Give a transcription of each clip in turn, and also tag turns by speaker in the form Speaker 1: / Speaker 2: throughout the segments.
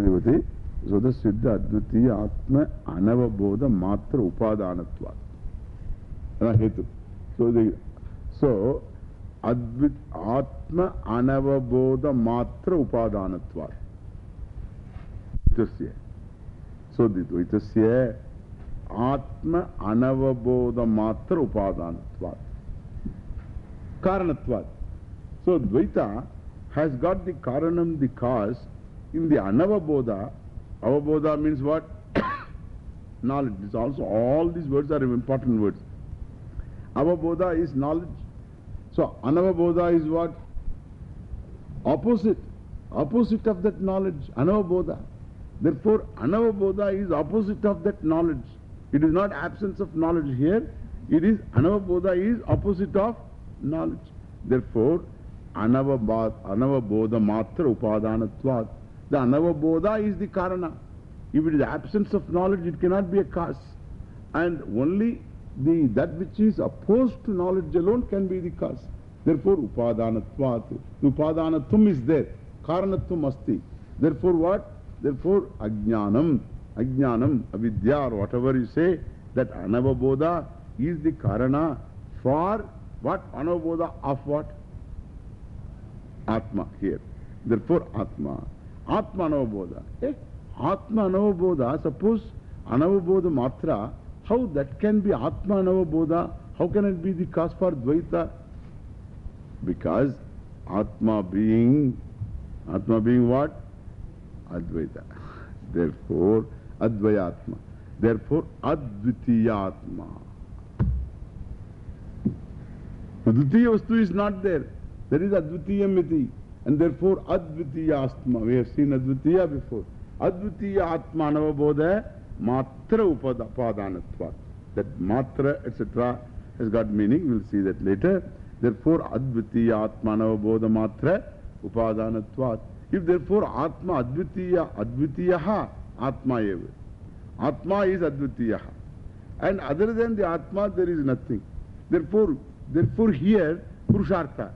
Speaker 1: Advitiyavati. Swata Siddha Advitiya Atma Anavabodha Matra Upadanatvat. Hetu. So, the, so Advit Atma Anavabodha Matra Upadanatvat. Dvaitasya. So, the Dvaitasya Atma Anavabodha Matra Upadanatvat. Karanatvat. So, Dvaita has got the Karanam, the cause, in the Anavabodha. Avabodha means what? knowledge. It's also, all these words are important words. Avabodha is knowledge. So, Anavabodha is what? Opposite. Opposite of that knowledge. Anavabodha. Therefore, Anavabodha is opposite of that knowledge. It is not absence of knowledge here. It is, Anavabodha is opposite of knowledge. Therefore, Anavabodha matra upadanatvat. The Anavabodha is the karana. If it is absence of knowledge, it cannot be a cause. And only the, that which is opposed to knowledge alone can be the cause. Therefore, upadanatvat. Upadanatum is there. Karanatum asti. Therefore, what? Therefore, ajnanam, ajnanam, avidya or whatever you say, that anavabodha is the karana for what? Anavabodha of what? Atma here. Therefore, Atma. Eh? Advayatma. Therefore, Advitiyatma. Advitiya Vastu is not there. There is Advitiyamiti. And therefore, Advitiyastma. We have seen Advitiya before. Advitiya Atma Navabodha Matra Upadanatva. That Matra, etc. has got meaning. We will see that later. Therefore, Advitiya Atma Navabodha Matra Upadanatva. If therefore Atma Advitiya, Advitiyaha Atma eva. Atma is Advitiyaha. And other than the Atma, there is nothing. Therefore, therefore here, Purushartha.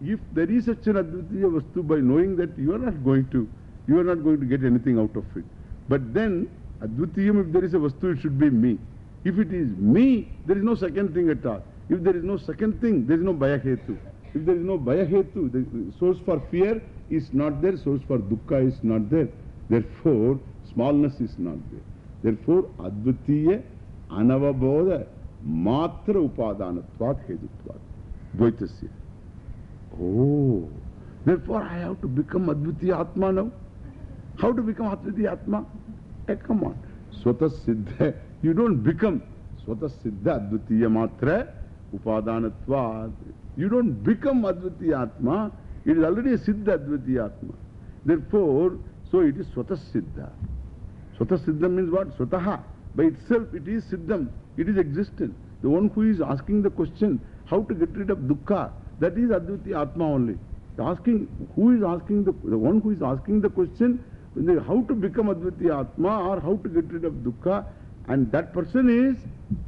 Speaker 1: If there is such an Advitiya Vastu, by knowing that you are not going to, you are not going to get anything out of it. But then, Advitiyam, if there is a Vastu, it should be me. If it is me, there is no second thing at all. If there is no second thing, there is no Bayahetu. If there is no Bayahetu, the source for fear is not there, source for dukkha is not there. Therefore, smallness is not there. Therefore, Advitiya Anavabodha Matra Upadanatvat Hedutvat. Dvaitasya. Oh, therefore I have to become Advitiya Atma now. How to become Advitiya Atma? Hey, come on. Swata Siddha. You don't become Swata Siddha Advitiya Matra Upadanatvat. You don't become Advitiya Atma. It is already a Siddha Advitiya Atma. Therefore, so it is Swata Siddha. Swata Siddha means what? Swataha. By itself it is Siddham. It is existent. The one who is asking the question, how to get rid of dukkha, that is Advitiya Atma only. Asking, who is asking the, the one who is asking the question, how to become Advitiya Atma or how to get rid of dukkha, and that person is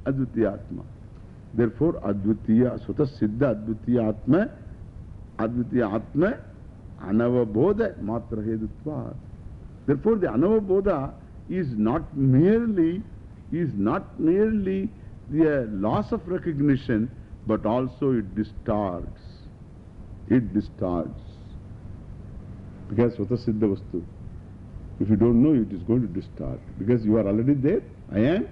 Speaker 1: Advitiya Atma. Therefore, Advitiya, Swata Siddha Advitiya Atma, Advitiya Atma, Anavabodha Matra Hedutva. Therefore, the Anavabodha is not merely, is not merely the uh, loss of recognition, but also it distorts. It distorts. Because Swata Siddha Vastu. If you don't know, it is going to distort. Because you are already there. I am.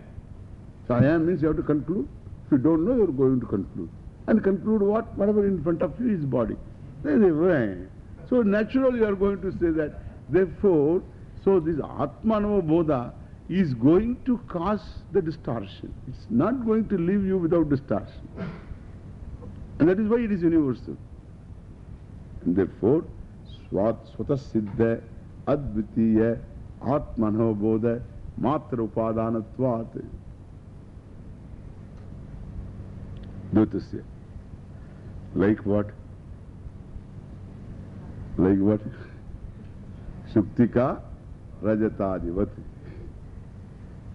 Speaker 1: So I am means you have to conclude. If you don't know, you are going to conclude. And conclude what? Whatever in front of you is body. So naturally you are going to say that. Therefore, so this Atmanava Bodha is going to cause the distortion. It's not going to leave you without distortion. And that is why it is universal. And therefore, Swat Swata Siddha Advitiya Atmanava Bodha Matra Upadanatvat Dutasya. Like what? Like what? Shuktika Rajatadivati.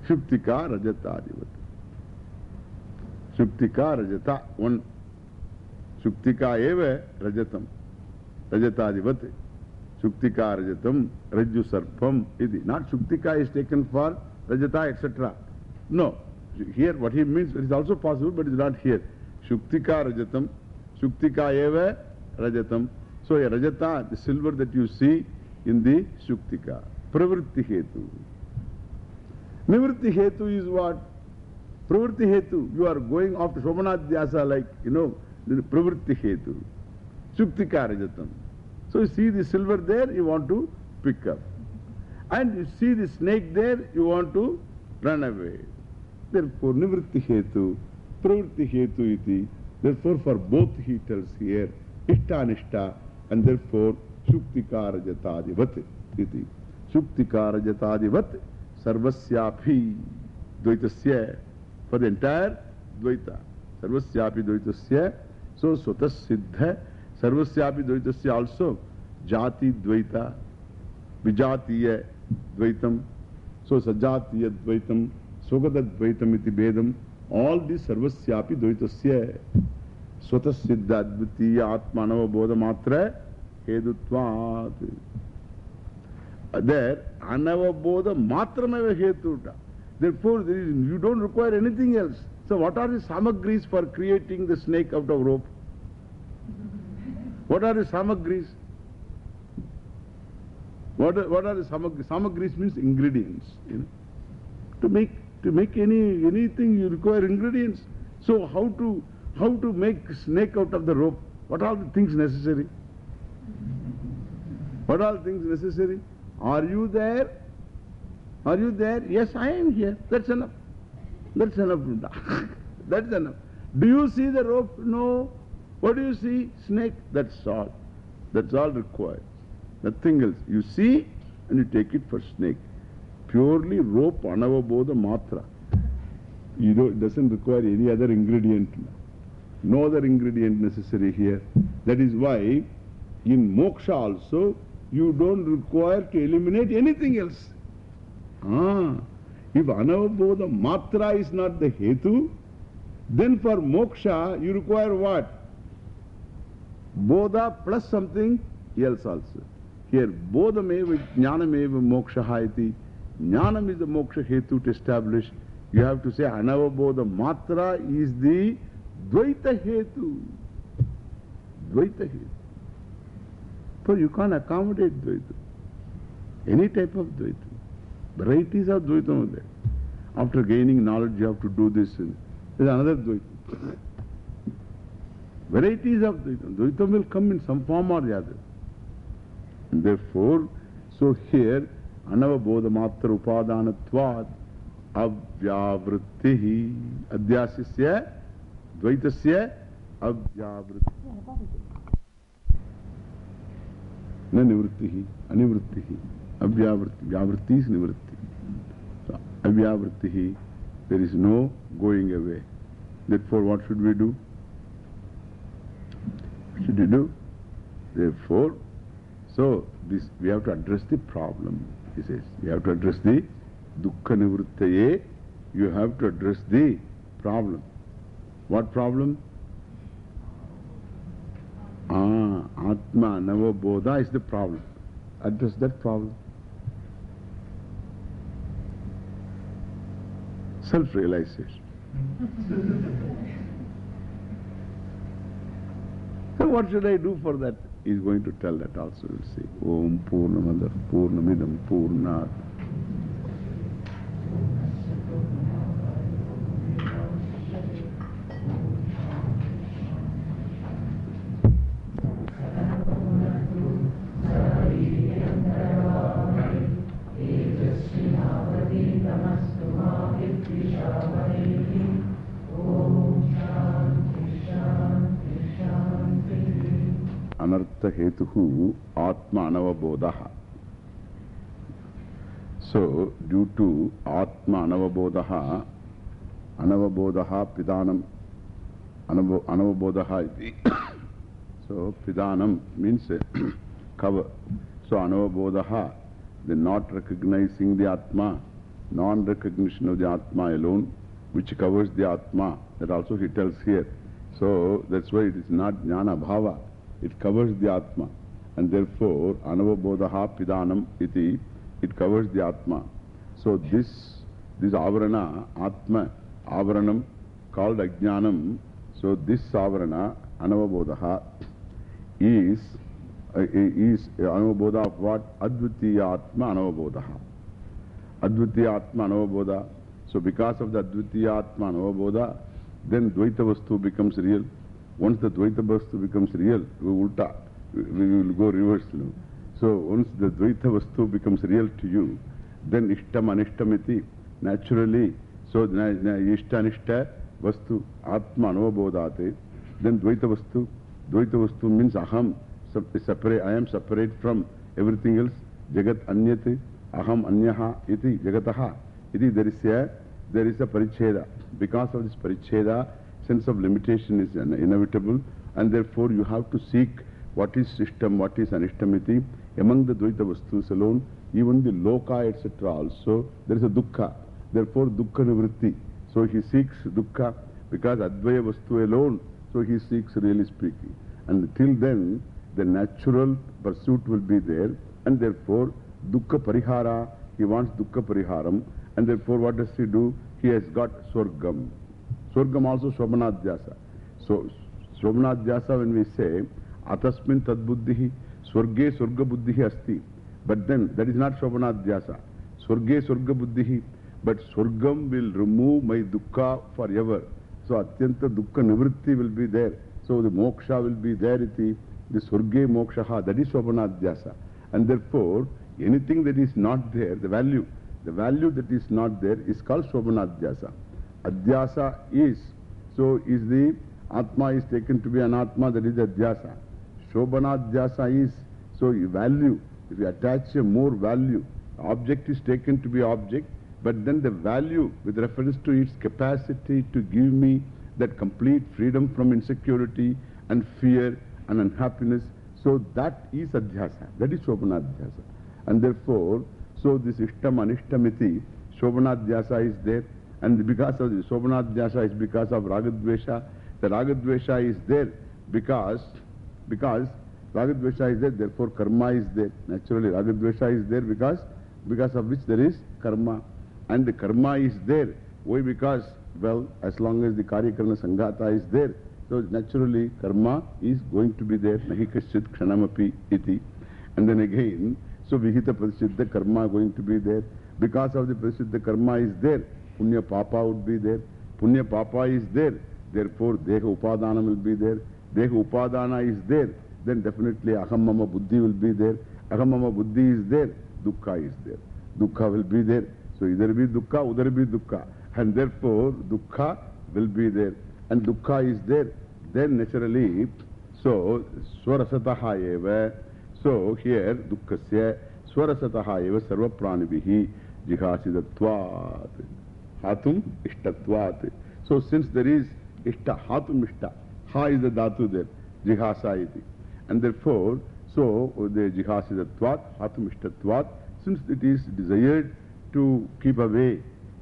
Speaker 1: Shuktika Rajatadivati. Shuktika Rajata. One. Shuktika eva Rajatam. Rajatadivati. Shuktika Rajatam, Rajju Sarpam, iti. Not Shuktika is taken for Rajata, etc. No. Here what he means it is also possible, but it's not here. Shuktika Rajatam, Shuktika eva Rajatam. So a Rajata, the silver that you see in the Shuktika. Pravritti Hetu. Nivritti Hetu is what? Pravritti Hetu. You are going after Shobhanadhyasa like, you know, Pravritti Hetu. Shuktika Rajatam. So you see the silver there, you want to pick up. And you see the snake there, you want to run away. Therefore, Nivritti Hetu, Pravritti Hetu iti. Therefore, for both he tells here, Ishta Nishta, and therefore, Shuktika Rajatadivat iti. Shuktika Rajatadivat, Sarvasyapi Dvaitasya. For the entire Dvaita. Sarvasyapi Dvaitasya. So, Swatas Siddha. Sarvasyapi Dvaitasya also Jati Dvaita, Vijatiya Dvaitam, so Sajatiya Dvaitam, Sogata Dvaitam iti Bedam, all these Sarvasyapi Dvaitasya Swatas Siddha Advitiya Atmanava Bodha Matra Hedutvat. There, Anava Bodha Matramava Hetuta. Therefore, there is, you don't require anything else. So, what are the samagris for creating the snake out of rope? What are the samagris? What are, what are the samagris? Samagris means ingredients. You know. To make, to make any, anything you require ingredients. So how to, how to make snake out of the rope? What are the things necessary? What are the things necessary? Are you there? Are you there? Yes, I am here. That's enough. That's enough. That's enough. Do you see the rope? No. What do you see? Snake. That's all. That's all required. Nothing else. You see and you take it for snake. Purely rope anavabodha matra. You know, it doesn't require any other ingredient. No other ingredient necessary here. That is why in moksha also you don't require to eliminate anything else. Ah, if anavabodha matra is not the hetu, then for moksha you require what? Bodha plus something else also. Here, bodhameva jnanameva moksha iti. Jnanam is the moksha hetu to establish. You have to say anavabodha matra is the dvaita hetu. Dvaita hetu. For you can't accommodate dvaita. Any type of dvaita. Varieties of dvaita are there. After gaining knowledge, you have to do this. There's another dvaita. Varieties of dvaita. Dvaita will come in some form or the other. And therefore, so here, matra upadanatvad avyavrittihi adhyasisya dvaitasya avyavrittihi. Nanivrittihi, anivrittihi. Avyavritti. Vyavritti is nivritti. So, avyavrittihi, there is no going away. Therefore, what should we do? What should we do? Therefore, so this we have to address the problem. He says, We have to address the dukkha nivrittaye, you have to address the problem. What problem? Ah, Atma Navabodha is the problem. Address that problem. Self-realization. so what should I do for that? He's going to tell that also. We'll see. Om Purnamada Purnamidam Purnat. Atma Anavabodaha. So, due to Atma Anavabodaha, Anavabodaha Pidanam, Anavabodaha iti. So, Pidanam means cover. So, Anavabodaha, the not recognizing the Atma, non-recognition of the Atma alone, which covers the Atma, that also he tells here. So, that's why it is not Jnana Bhava. It covers the Atma. And therefore, Anavabodaha Pidanam iti, it covers the Atma. So this, this Avarana, Atma, Avaranam, called Ajnanam. So this Avarana, Anavabodaha, is, uh, is Anavaboda of what? Advitiya Atma Anavabodaha. Advitiya Atma Anavaboda. So because of the Advitiya Atma Anavaboda, then Dvaita Vastu becomes real. Once the Dvaita Vastu becomes real, we ulta, we, will go reverse. So once the Dvaita Vastu becomes real to you, then Ishtam Anishtamiti, naturally, so Ishta Anishta Vastu Atma Anavabodhate, then Dvaita Vastu, Dvaita Vastu means Aham, separate, I am separate from everything else, Jagat Anyate, Aham Anyaha iti Jagataha, iti there is a, there is a Paricheda. Because of this Paricheda, sense of limitation is inevitable and therefore you have to seek what is system, what is anishtamiti among the Dvaita Vastus alone, even the Loka etc. also, there is a Dukkha. Therefore, Dukkha Nivritti. So he seeks Dukkha because Advaya Vastu alone, so he seeks really speaking. And till then, the natural pursuit will be there and therefore, Dukkha Parihara, he wants Dukkha Pariharam and therefore what does he do? He has got Swargam. Swargam also Shobhanadhyasa. So, Shobhanadhyasa when we say, Atasmin Tadbuddhihi, Swarge Swarga Buddhihi Asti. But then that is not Shobhanadhyasa. Swarge Swarga Buddhihi. But Swargam will remove my dukkha forever. So Atyanta dukkha nivritti will be there. So the moksha will be there. Iti, the Swarge mokshaha, that is Shobhanadhyasa. And therefore, anything that is not there, the value, the value that is not there is called Shobhanadhyasa. Adhyasa is, so is the Atma is taken to be an Atma, that is Adhyasa. Shobhanadhyasa is, so value, if you attach a more value, object is taken to be object, but then the value with reference to its capacity to give me that complete freedom from insecurity and fear and unhappiness. So that is Adhyasa, that is Shobhanadhyasa. And therefore, so this Ishtam Anishtamiti, Shobhanadhyasa is there. And because of the Shobhanadhyasa is because of Ragadvesha. The Ragadvesha is there because, because Ragadvesha is there, therefore karma is there. Naturally, Ragadvesha is there because, because of which there is karma. And the karma is there. Why? Because, well, as long as the Karyakarna Sanghata is there, so naturally karma is going to be there. Nahi kaschit kshanamapi iti. And then again, so Vihita Pradisiddha karma going to be there. Because of the Pradisiddha karma is there, Punya Papa would be there. Punya Papa is there. Therefore, Deha Upadana will be there. Deha Upadana is there. Then definitely Ahammama Buddhi will be there. Ahammama Buddhi is there. Dukkha is there. Dukkha will be there. So either be Dukkha, udar be Dukkha. And therefore, Dukkha will be there. And Dukkha is there. Then naturally, so Swarasataha eva. So here, Dukkasya Swarasataha eva Sarva Pranibihi Jihasidatvat. Hatum Ishtatvat. So since there is Ishta, Hatum Ishta, Ha is the Dhatu there, Jihasa. And therefore, so uh, the Jihasidatvat, Hatum Ishtatvat, since it is desired to keep away,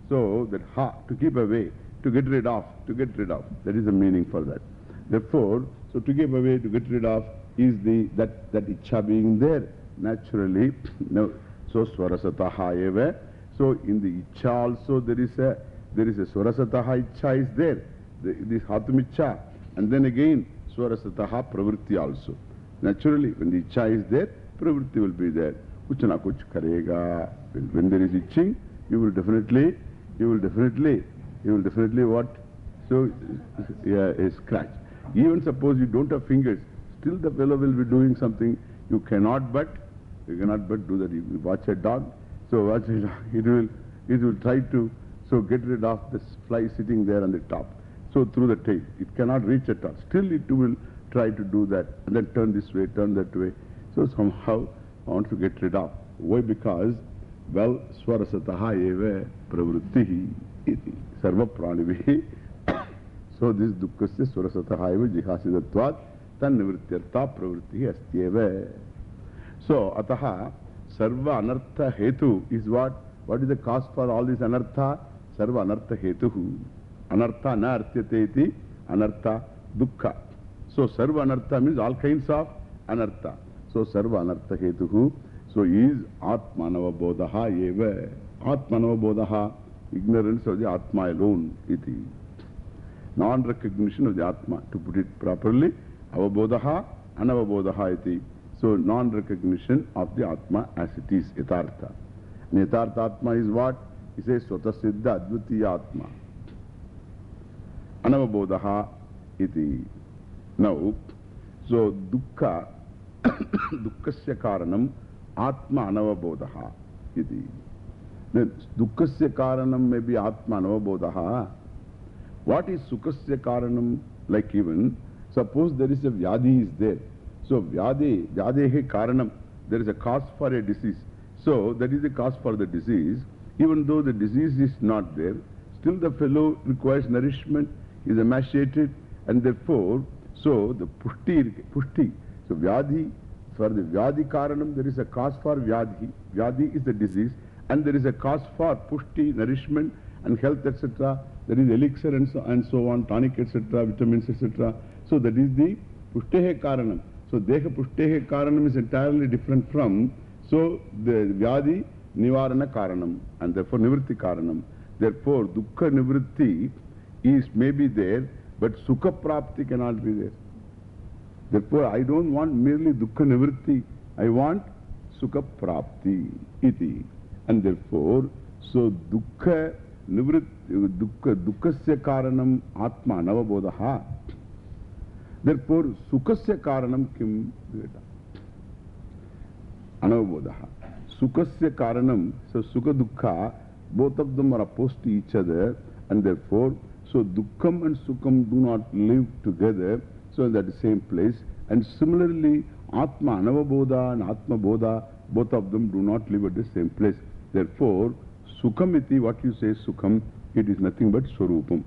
Speaker 1: so that Ha, to keep away, to get rid of, to get rid of, that is the meaning for that. Therefore, so to keep away, to get rid of, is the, that, that Icha being there, naturally, no, so Swarasataha eva. So in the Icha also there is a, there is a Swarasataha Icha is there, the, this Hatum Icha. And then again, Swarasataha Pravritti also. Naturally, when the Icha is there, Pravritti will be there. Kuch na kuch karega. When, when there is itching, you will definitely, you will definitely, you will definitely what? So, yeah, a scratch. Even suppose you don't have fingers, still the fellow will be doing something. You cannot but, you cannot but do that. You watch a dog, so watch a dog, it will, it will try to, so get rid of this fly sitting there on the top. So through the tail, it cannot reach at all. Still it will try to do that and then turn this way, turn that way. So somehow I want to get rid of. Why? Because, well, Swarasataha eva pravrittihi iti sarva pranivihi. So this dukkasya swarasataha eva jihasidatvat tan nivrityartha pravrittihi astyeva. So ataha sarva anartha hetu is what? What is the cause for all this anartha? Sarva anartha hetuhu. Anartha na artyate iti anartha dukkha. So sarva anartha means all kinds of anartha. So Sarva Anartha Hetuhu. So is Atmanava Bodhaha eva. Atmanava Bodhaha. Ignorance of the Atma alone. Iti. Non-recognition of the Atma. To put it properly, Avabodhaha, Anavabodhaha iti. So non-recognition of the Atma as it is. Yatartha. And Yatartha Atma is what? He says Swatasiddha Advitiya Atma. Anavabodaha so dukkha, dukkasya karanam atma anavabodaha iti. Then dukkasya karanam may be atma anavabodaha. What is sukhasya karanam? Like even, suppose there is a vyadhi is there. So vyadhi, vyadehe karanam, there is a cause for a disease. So that is the cause for the disease. Even though the disease is not there, still the fellow requires nourishment, is emaciated, and therefore, so the pushti, pushti. So vyadhi, for the vyadhi karanam, there is a cause for vyadhi. Vyadhi is the disease, and there is a cause for pushti, nourishment, and health, etc. There is elixir and so, and so on, tonic, etc., vitamins, etc. So that is the pushtehe karanam. So deha pushtehe karanam is entirely different from, so the vyadhi nivarana karanam, and therefore nivritti karanam. Therefore, dukkha nivritti is maybe there, but sukha prapti cannot be there. Therefore, I don't want merely dukkha nivritti, I want sukha prapti iti. And therefore, so dukkha nivritti, dukkha, dukkasya karanam atma navabodaha. Therefore, sukhasya karanam kim veda? Anavabodaha. Sukhasya karanam, so sukha dukkha, both of them are opposed to each other, and therefore, so dukkham and sukham do not live together, so in the same place. And similarly, atma, anavaboda and atma bodha, both of them do not live at the same place. Therefore, sukham iti, what you say sukham, it is nothing but swarupam.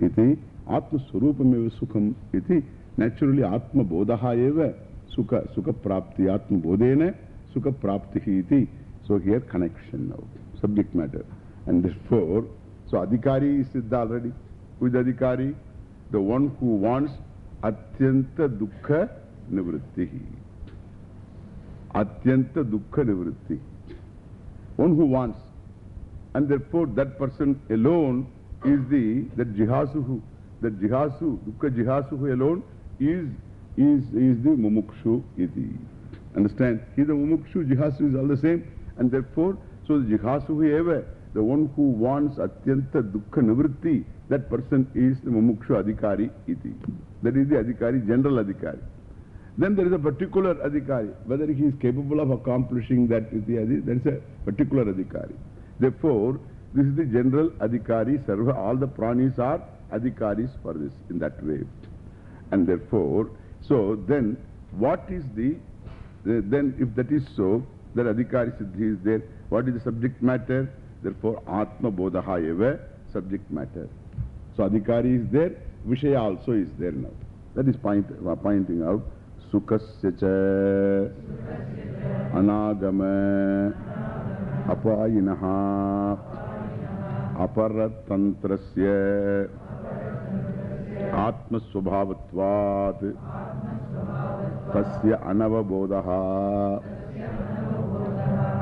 Speaker 1: Iti, atma swarupam eva sukham iti, naturally atma bodha eva sukha, sukha prapti, atma bodhena sukha prapti iti. So here connection now, subject matter. And therefore, so adhikari is siddha already. Who is adhikari? The one who wants atyanta dukkha nivritti. Atyanta dukkha nivritti. One who wants. And therefore that person alone is the, that jihasuhu, that jihasu, dukkha jihasuhu alone is, is, is the mumukshu iti. Understand? He the mumukshu, jihasu is all the same. And therefore, so the jihasuhu eva, the one who wants atyanta dukkha nivritti, that person is the mumukshu adhikari iti. That is the adhikari, general adhikari. Then there is a particular adhikari, whether he is capable of accomplishing that iti, that is a particular adhikari. Therefore, this is the general adhikari, sarva, all the pranis are adhikaris for this, in that way. And therefore, so then what is the, the then if that is so, that adhikari siddhi is there, what is the subject matter? Therefore, atma bodhaha eva, subject matter. So adhikari is there, vishaya also is there now. That is point, uh, pointing out. Sukhasya cha anagama apayinaha aparatantrasya atmasvabhavatvat tasya anavabodaha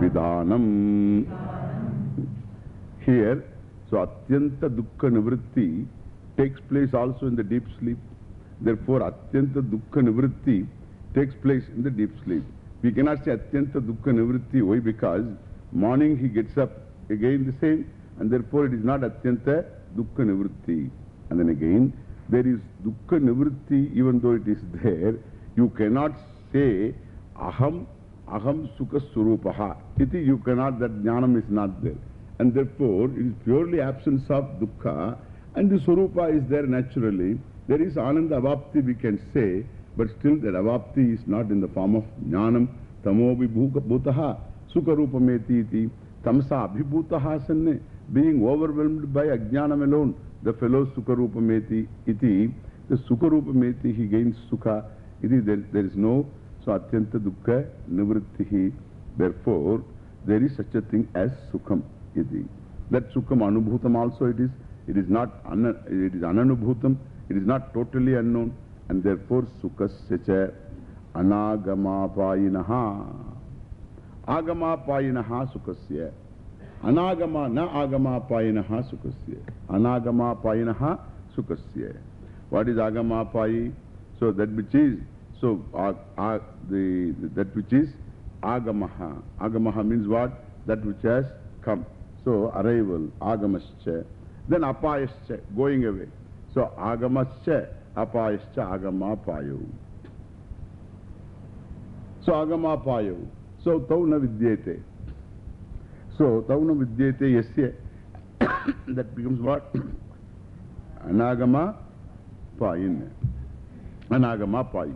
Speaker 1: pidanam. Here, so atyanta dukkha nivritti takes place also in the deep sleep. Therefore, atyanta dukkha nivritti takes place in the deep sleep. We cannot say atyanta dukkha nivritti. Why? Because morning he gets up again the same, and therefore it is not atyanta dukkha nivritti. And then again, there is dukkha nivritti, even though it is there, you cannot say aham, aham sukha surupaha. Iti you cannot, that jnanam is not there. And therefore, it is purely absence of dukkha, and the surupa is there naturally. There is ananda avapti, we can say, but still that avapti is not in the form of jnanam, tamo vibhutaha, sukha rupameti iti, tamsa abhibhutaha sanne, being overwhelmed by ajnanam alone, the fellow sukha rupameti iti, the sukha rupameti, he gains sukha, iti, there, there is no, so dukkha nivrittihi. Therefore, there is such a thing as sukham iti. That sukham anubhutam also it is. It is not, ana, it is ananubhutam. It is not totally unknown. And therefore, sukhasya cha Anagamapayinaha. Agamapayinaha sukasya. Anagama na agamapayinaha sukasya. Anagamapayinaha sukasya. What is agamapayi? So that which is, so uh, uh, the, that which is agamaha. Agamaha means what? That which has come. So arrival, agamascha. Then apayascha, going away. So agamascha, apayascha, agamapayo. So agamapayo. So tauna vidyate. So tauna vidyate yasya. that becomes what? Anagama payin. Anagama payi.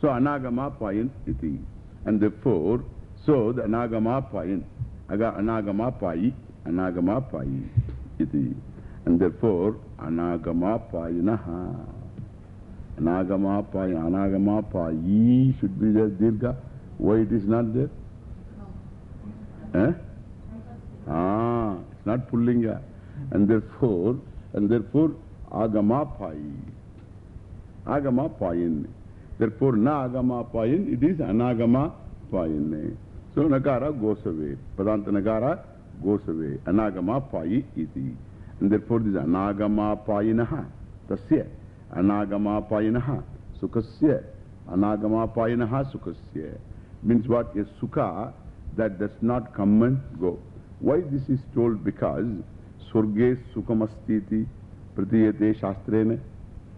Speaker 1: So anagama payin iti. And therefore, so the anagama payin. Aga anagamapai, anagamapai iti. And therefore, anagamapayanaha. Anagamapai, anagamapai should be there, dirga. Why it is not there? Eh? Ah, it's not pullinga. And therefore, and therefore, agamapai. Agamapayan. Therefore, na agamapayan, it is anagamapayan. So, nakara goes away. Padanta nakara goes away. Anagama payi iti. And therefore, this anagama payinaha. Tasya. Anagama payinaha. Sukasya. Anagama payinaha sukasya. Means what? A sukha that does not come and go. Why this is told? Because Surge Sukhamastiti Pratiyate Shastrena.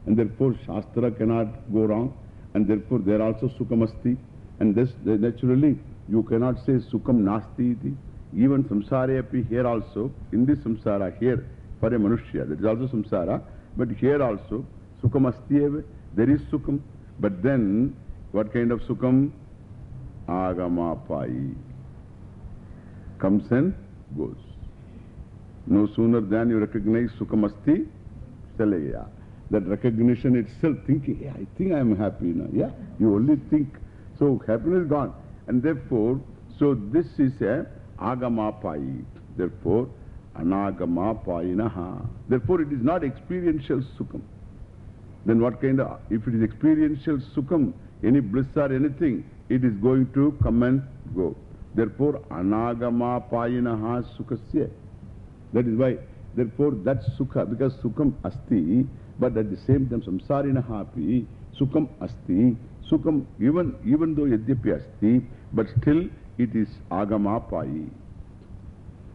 Speaker 1: And therefore Shastra cannot go wrong. And therefore there also Sukhamasti. And this, naturally you cannot say Sukham Nasti iti. Even samsara api here also, in this samsara here, for a manushya, that is also samsara. But here also, Sukham asti there is Sukham. But then, what kind of Sukham? Agamapai. Comes and goes. No sooner than you recognize Sukhamasti, Chalaya. That recognition itself, thinking, yeah, I think I am happy now. Yeah, you only think. So happiness gone. And therefore, so this is a agama Agamapai. Therefore, anagama Anagamapainaha. Therefore, it is not experiential Sukham. Then what kind of, if it is experiential Sukham, any bliss or anything, it is going to come and go. Therefore, Anagama Payinaha Sukhasya. That is why, therefore, that Sukha, because Sukham Asti, but at the same time, Samsarina happy, Sukham Asti, Sukham, even, even though Yadyapi Asti, but still it is Agama Payi.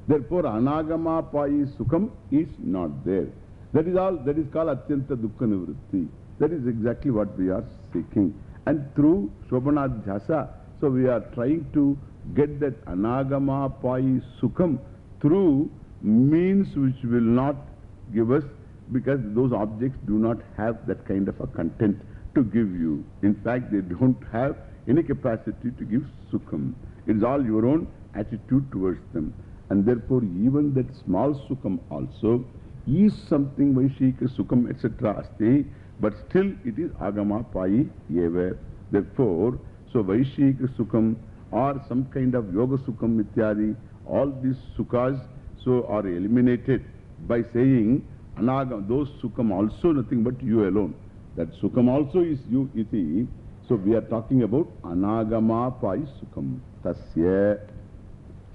Speaker 1: Therefore, Anagama Payi Sukham is not there. That is all, that is called Atyanta Dukkha Nivritti. That is exactly what we are seeking. And through Shobhanadhyasa, so we are trying to get that Anagama Pai Sukham through means which will not give us, because those objects do not have that kind of a content to give you. In fact, they don't have any capacity to give Sukham. It is all your own attitude towards them. And therefore, even that small Sukham also is something Vaishika Sukham, etc. but still it is Agama Pai Eva. Therefore, so Vaishika Sukham or some kind of Yoga Sukham Ityadi, all these Sukhas so are eliminated by saying Anagama, those Sukham also nothing but you alone. That Sukham also is you iti. So we are talking about Anagama Pai Sukham. Tasya.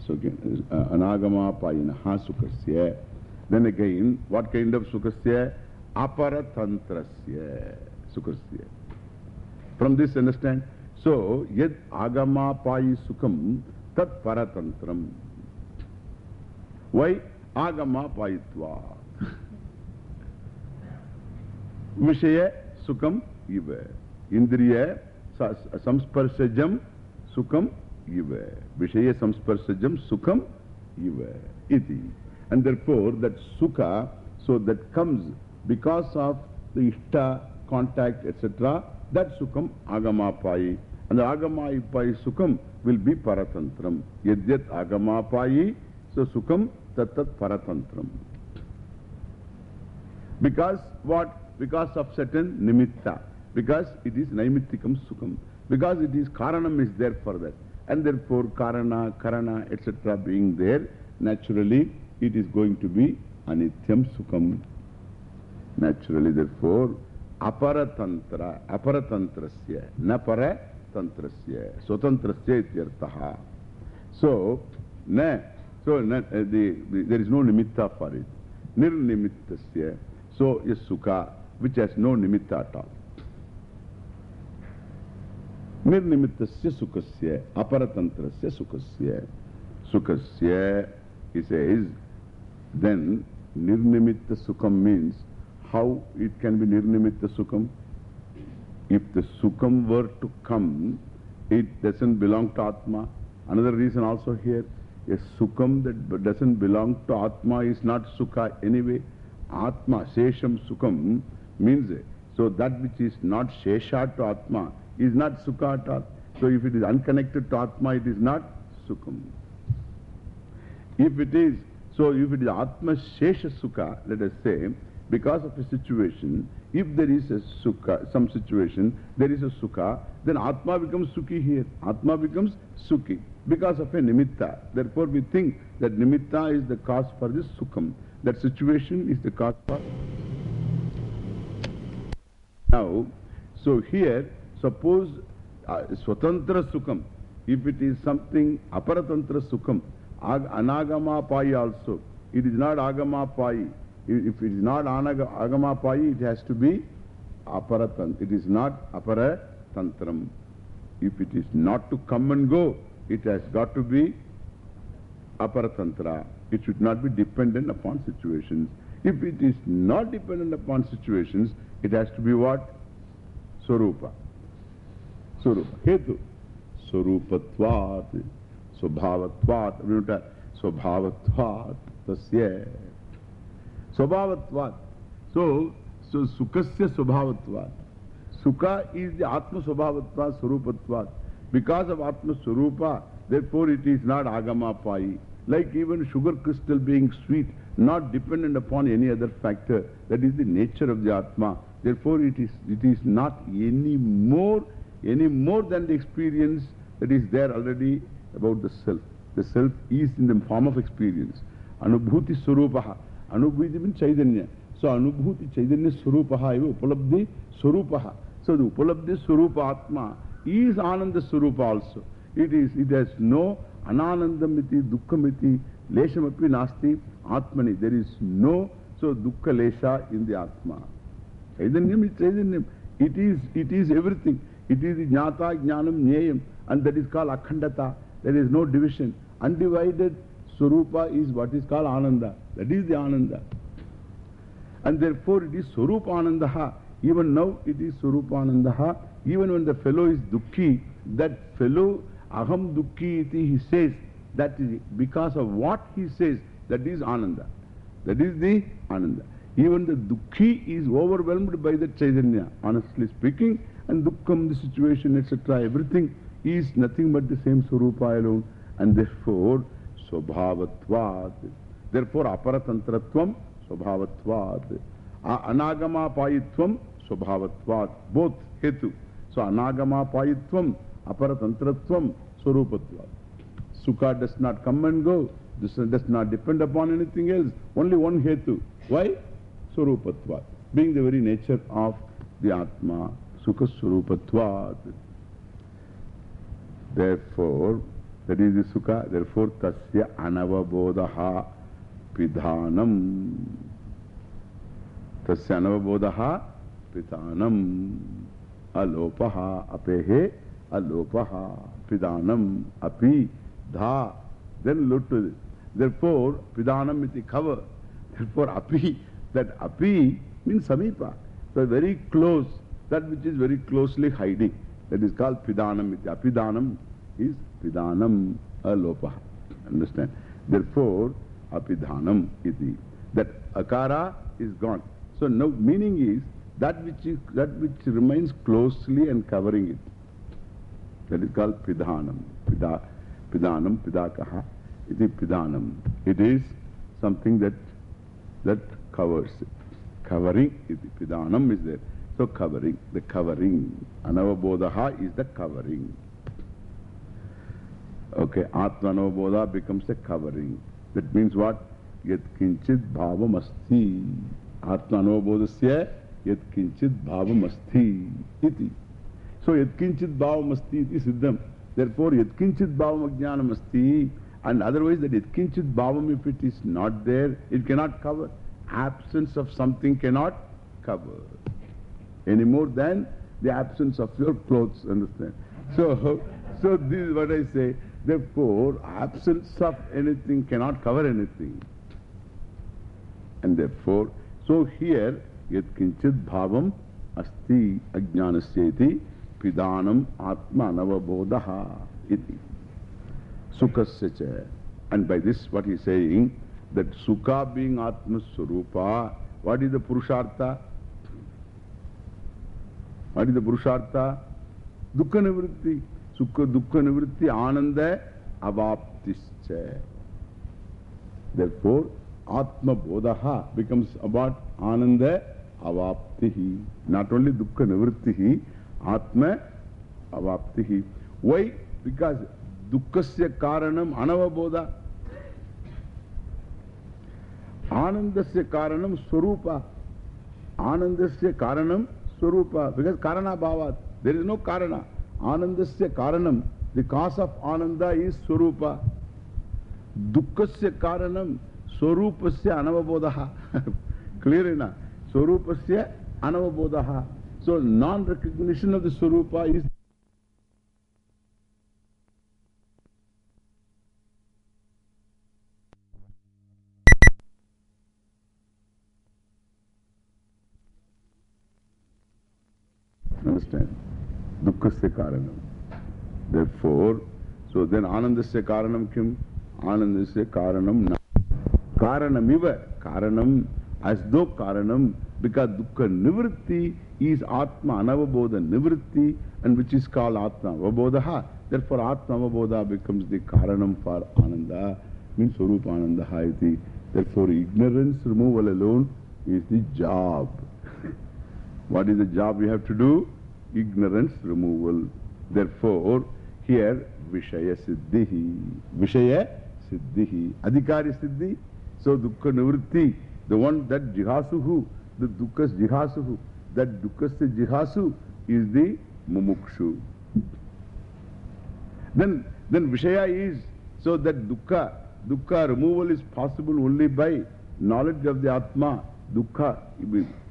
Speaker 1: So uh, Anagama Payinaha Sukhasya. Then again, what kind of Sukhasya? Aparatantrasya Sukhasya. From this, understand? So, yad agama payi sukham tat paratantram. Why? Agama payitva. Vishaya sukham iva. Indriya samsparsajam sukham iva. Vishaya samsparsajam sukham iva. Iti. And therefore, that sukha, so that comes because of the ishta, contact, etc., that sukham agamapayi. And the agamapayi sukham will be paratantram. Yadyat agamapayi, so sukham tatat paratantram. Because what? Because of certain nimitta. Because it is naimittikam sukham. Because it is karanam is there for that. And therefore karana, karana, etc. being there, naturally it is going to be anityam sukham. Naturally, therefore, Aparatantra, aparatantrasya, na paratantrasya, swatantrasya ityartaha. So, na, so na, the, the, there is no nimitta for it. Nirnimittasya, so is sukha, which has no nimitta at all. Nirnimittasya sukasya, aparatantrasya sukasya. Sukasya, he says, then nirnimitta sukham means how it can be nirnimitta sukham? If the sukham were to come, it doesn't belong to Atma. Another reason also here, a sukham that doesn't belong to Atma is not sukha anyway. Atma, Shesham Sukham means, so that which is not Shesha to Atma is not Sukha all. So if it is unconnected to Atma, it is not Sukham. If it is, so if it is Atma Shesha Sukha, let us say, because of a situation, if there is a Sukha, some situation, there is a Sukha, then Atma becomes Sukhi here. Atma becomes Sukhi because of a Nimitta. Therefore we think that Nimitta is the cause for this Sukham. That situation is the cause for. Now, so here, suppose uh, Swatantra Sukham, if it is something Aparatantra Sukham, ag, Anagama Pai also, it is not Agama Pai. If it is not anaga, Agama Pai, it has to be Aparatant. It is not Aparatantram. If it is not to come and go, it has got to be Aparatantra. It should not be dependent upon situations. If it is not dependent upon situations, it has to be what? Swarupa. Swarupa. Hetu. Swarupatvat. Swabhavatvat. Swabhavatvat. Tasya. Swabhavatvat. So, so Sukasya Swabhavatvat. Sukha is the Atma Swabhavatvat, Swarupatvat. Because of Atma Swarupa, therefore it is not Agama Pai. Like even sugar crystal being sweet, not dependent upon any other factor. That is the nature of the Atma. Therefore it is, it is not any more, any more than the experience that is there already about the self. The self is in the form of experience. Anubhuti Swarupaha. Anubhuti means Chaitanya. So Anubhuti Chaitanya Swarupaha eva Upalabdhi. So the Upalabdhi Swarupa Atma is Ananda Swarupa also. It is, it has no Ananandamiti, Dukkhamiti, Leshamapi Nasti, Atmani. There is no, so Dukkha in the Atma. Chaitanyam is Chaitanyam. It is, it is everything. It is Jnata, Jnanam, Nyayam. And that is called Akhandata. There is no division. Undivided Swarupa is what is called Ananda. That is the Ananda. And therefore it is Swarupa Anandaha. Even now it is Swarupa Anandaha. Even when the fellow is Dukhi, that fellow Aham Dukhi iti, he says, that is because of what he says, that is Ananda. That is the Ananda. Even the Dukhi is overwhelmed by the Chaitanya, honestly speaking, and Dukkham, the situation, etc., everything is nothing but the same Swarupa alone. And therefore, Swabhavatvat. Therefore, Aparatantratvam, Swabhavatvat. Anagama Payitvam, Swabhavatvat. Both Hetu. So, Anagama Payitvam, Aparatantratvam, Swarupatvat. Sukha does not come and go. This does not depend upon anything else. Only one Hetu. Why? Swarupatvat. Being the very nature of the Atma. Sukha Swarupatvat. Therefore, that is the Sukha. Therefore, Tasya Anavabodaha Pidhanam. Tasya Anavabodaha Pidhanam. Alopaha Apehe Alopaha Pidhanam Api Dha. Then look to this. Therefore, Pidhanam the cover. Therefore, Api, that Api means Samipa. So, very close, that which is very closely hiding. That is called Pidhanam. Apidhanam is Pidhanam Alopaha. Understand? Therefore, Apidhanam iti. That Akara is gone. So, now meaning is that which, is, that which remains closely and covering it. That is called Pidhanam. Pida, pidhanam, Pidakaha. It is Pidhanam. It is something that, that covers it. Covering, it, Pidhanam is there. So covering, the covering. Anavabodaha is the covering. Okay, Atmanavabodha becomes a covering. That means what? Yat kinchit bhavam asti. Atmanavabodhasya yatkinchit bhavam asti iti. So yatkinchit bhavam asti iti siddham. Therefore yatkinchit bhavam ajnanam asti and otherwise that yatkinchit bhavam if it is not there, it cannot cover. Absence of something cannot cover. Any more than the absence of your clothes, understand? So, so this is what I say. Therefore, absence of anything cannot cover anything. And therefore, so here, yat kinchit bhavam asti ajnanasyeti pidanam atma anavabodaha iti. Sukasya cha. And by this, what he is saying, that Sukha being Atma Swarupa, what is the Purushartha? What is the Purushartha? Dukkha Nivritti. Sukha Dukkha Nivritti Ananda Avaptischa. Therefore, Atma Bodhaha becomes about Ananda Avaptihi. Not only Dukkha Nivrittihi, Atma Avaptihi. Why? Because Dukkasya Karanam Anavabodha. Anandasya Karanam Swarupa. Anandasya Karanam Swarupa. Because Karana Bhavat. There is no Karana. Anandasya Karanam. The cause of Ananda is Swarupa. Dukkasya Karanam Swarupasya Anavabodaha. Clear enough? Swarupasya Anavabodaha. So non-recognition of the Swarupa is Understand? Dukkasya Karanam. Therefore, so then Anandasya Karanam Kim? Anandasya Karanam na. Karanamiva. Karanam as though Karanam because Dukkha Nivritti is Atma Anavaboda Nivritti and which is called Atma Avabodaha. Therefore Atma Avaboda becomes the Karanam for Ananda means Swarup Ananda iti. Therefore ignorance removal alone is the job. What is the job we have to do? Ignorance removal. Therefore, here Vishaya Siddhihi. Vishaya Siddhihi. Adhikari Siddhi. So Dukkha Nivritti, the one that Jihasuhu, the Dukkas Jihasuhu, that Dukkasya Jihasu is the Mumukshu. Then, then Vishaya is, so that Dukkha, Dukkha removal is possible only by knowledge of the Atma. Dukkha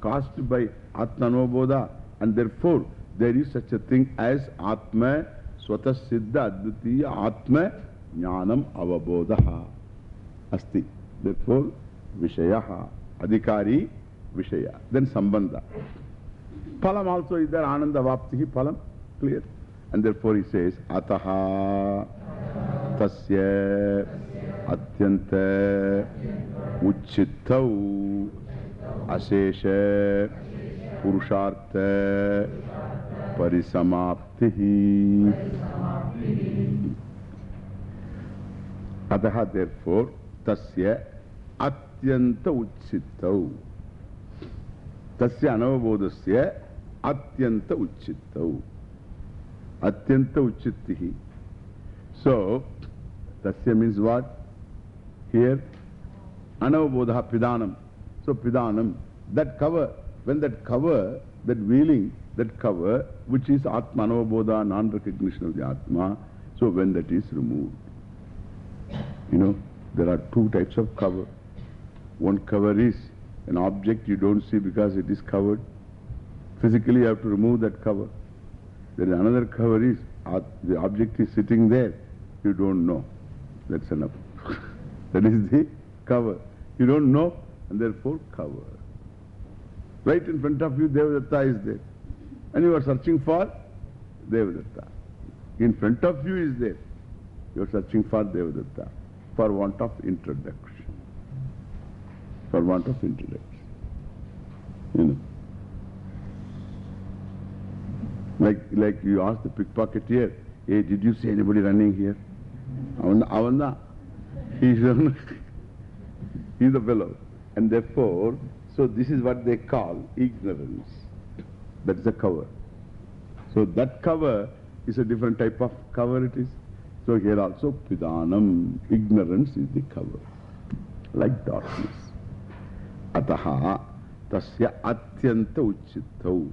Speaker 1: caused by Atma Anubodha and therefore there is such a thing as Atma Swata Siddha Advitiya Atma Jnanam Avabodaha Asti. Therefore, Vishayaha Adhikari Vishaya. Then Sambandha. Phalam also is there Ananda Vaptihi Phalam. Clear? And therefore he says Ataha Tasya Atyanta Uchittau Ashesha Purushartha परिसमाप्ति अतः therefore तस्य अत्यंत उच्चितौ तस्य अनवबोधस्य अत्यंत उच्चितौ अत्यंत उच्चित्तिः so tasya means what here anavabodha pidanam so pidanam that cover when that cover, that veiling, that cover, which is Atma Anavabodha, non recognition of the Atma, so when that is removed. You know, there are two types of cover. One cover is an object you don't see because it is covered. Physically, you have to remove that cover. There is another cover is uh, the object is sitting there. You don't know. That's enough. that is the cover. You don't know and therefore cover. Right in front of you, Devadatta is there. And you are searching for Devadatta. In front of you is there. You are searching for Devadatta for want of introduction. For want of introduction. You know. Like, like you ask the pickpocket here, hey, did you see anybody running here? Avanda. He's, he's the fellow. And therefore, so this is what they call ignorance. That is a cover. So that cover is a different type of cover it is. So here also Pidanam, ignorance is the cover. Like darkness. Ataha Tasya Atyanta Uchittau.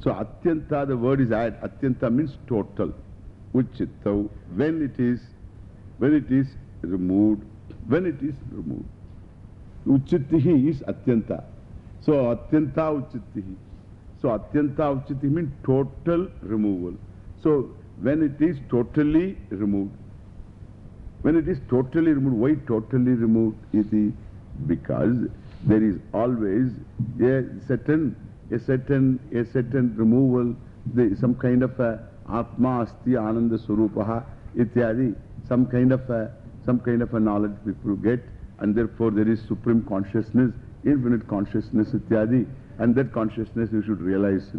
Speaker 1: So Atyanta, the word is add. Atyanta means total. Uchittau, when it is, when it is removed, when it is removed. Uchittihi is Atyanta. So Atyanta Uchittihi. So Atyanta Uchittihi means total removal. So when it is totally removed, when it is totally removed, why totally removed? Iti? Because there is always a certain, a certain, a certain removal, the, some kind of a Atma Asti Ananda Surupaha ityadi, some kind of a, some kind of a knowledge people get, and therefore there is supreme consciousness, infinite consciousness ityadi, and that consciousness you should realize.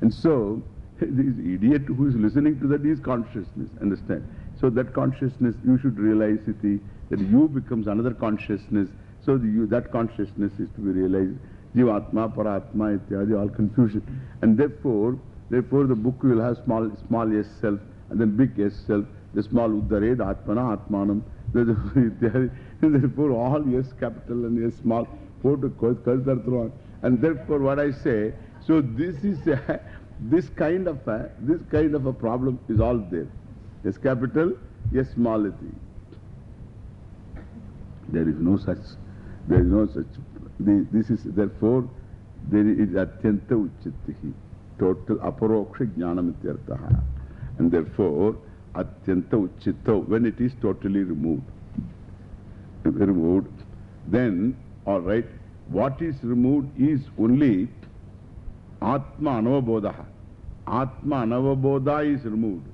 Speaker 1: And so, this idiot who is listening to that is consciousness, understand? So that consciousness, you should realize it, that you becomes another consciousness. So the, you, that consciousness is to be realized. Jivatma, Paratma, ityadi, all confusion. And therefore, therefore the book will have small, small s self and then big s self. The small uddared, Atmana, Atmanam. Therefore, all yes capital and yes small. And therefore, what I say, so this is a, this kind of a, this kind of a problem is all there. Yes capital, yes smallity. There is no such, there is no such, this is therefore, there is atyanta uchittihi, total aparoksha jnanam ityartaha. And therefore, atyanta uchitta, when it is totally removed, removed, then, all right, what is removed is only Atma Anavabodha. Atma Anavabodha is removed.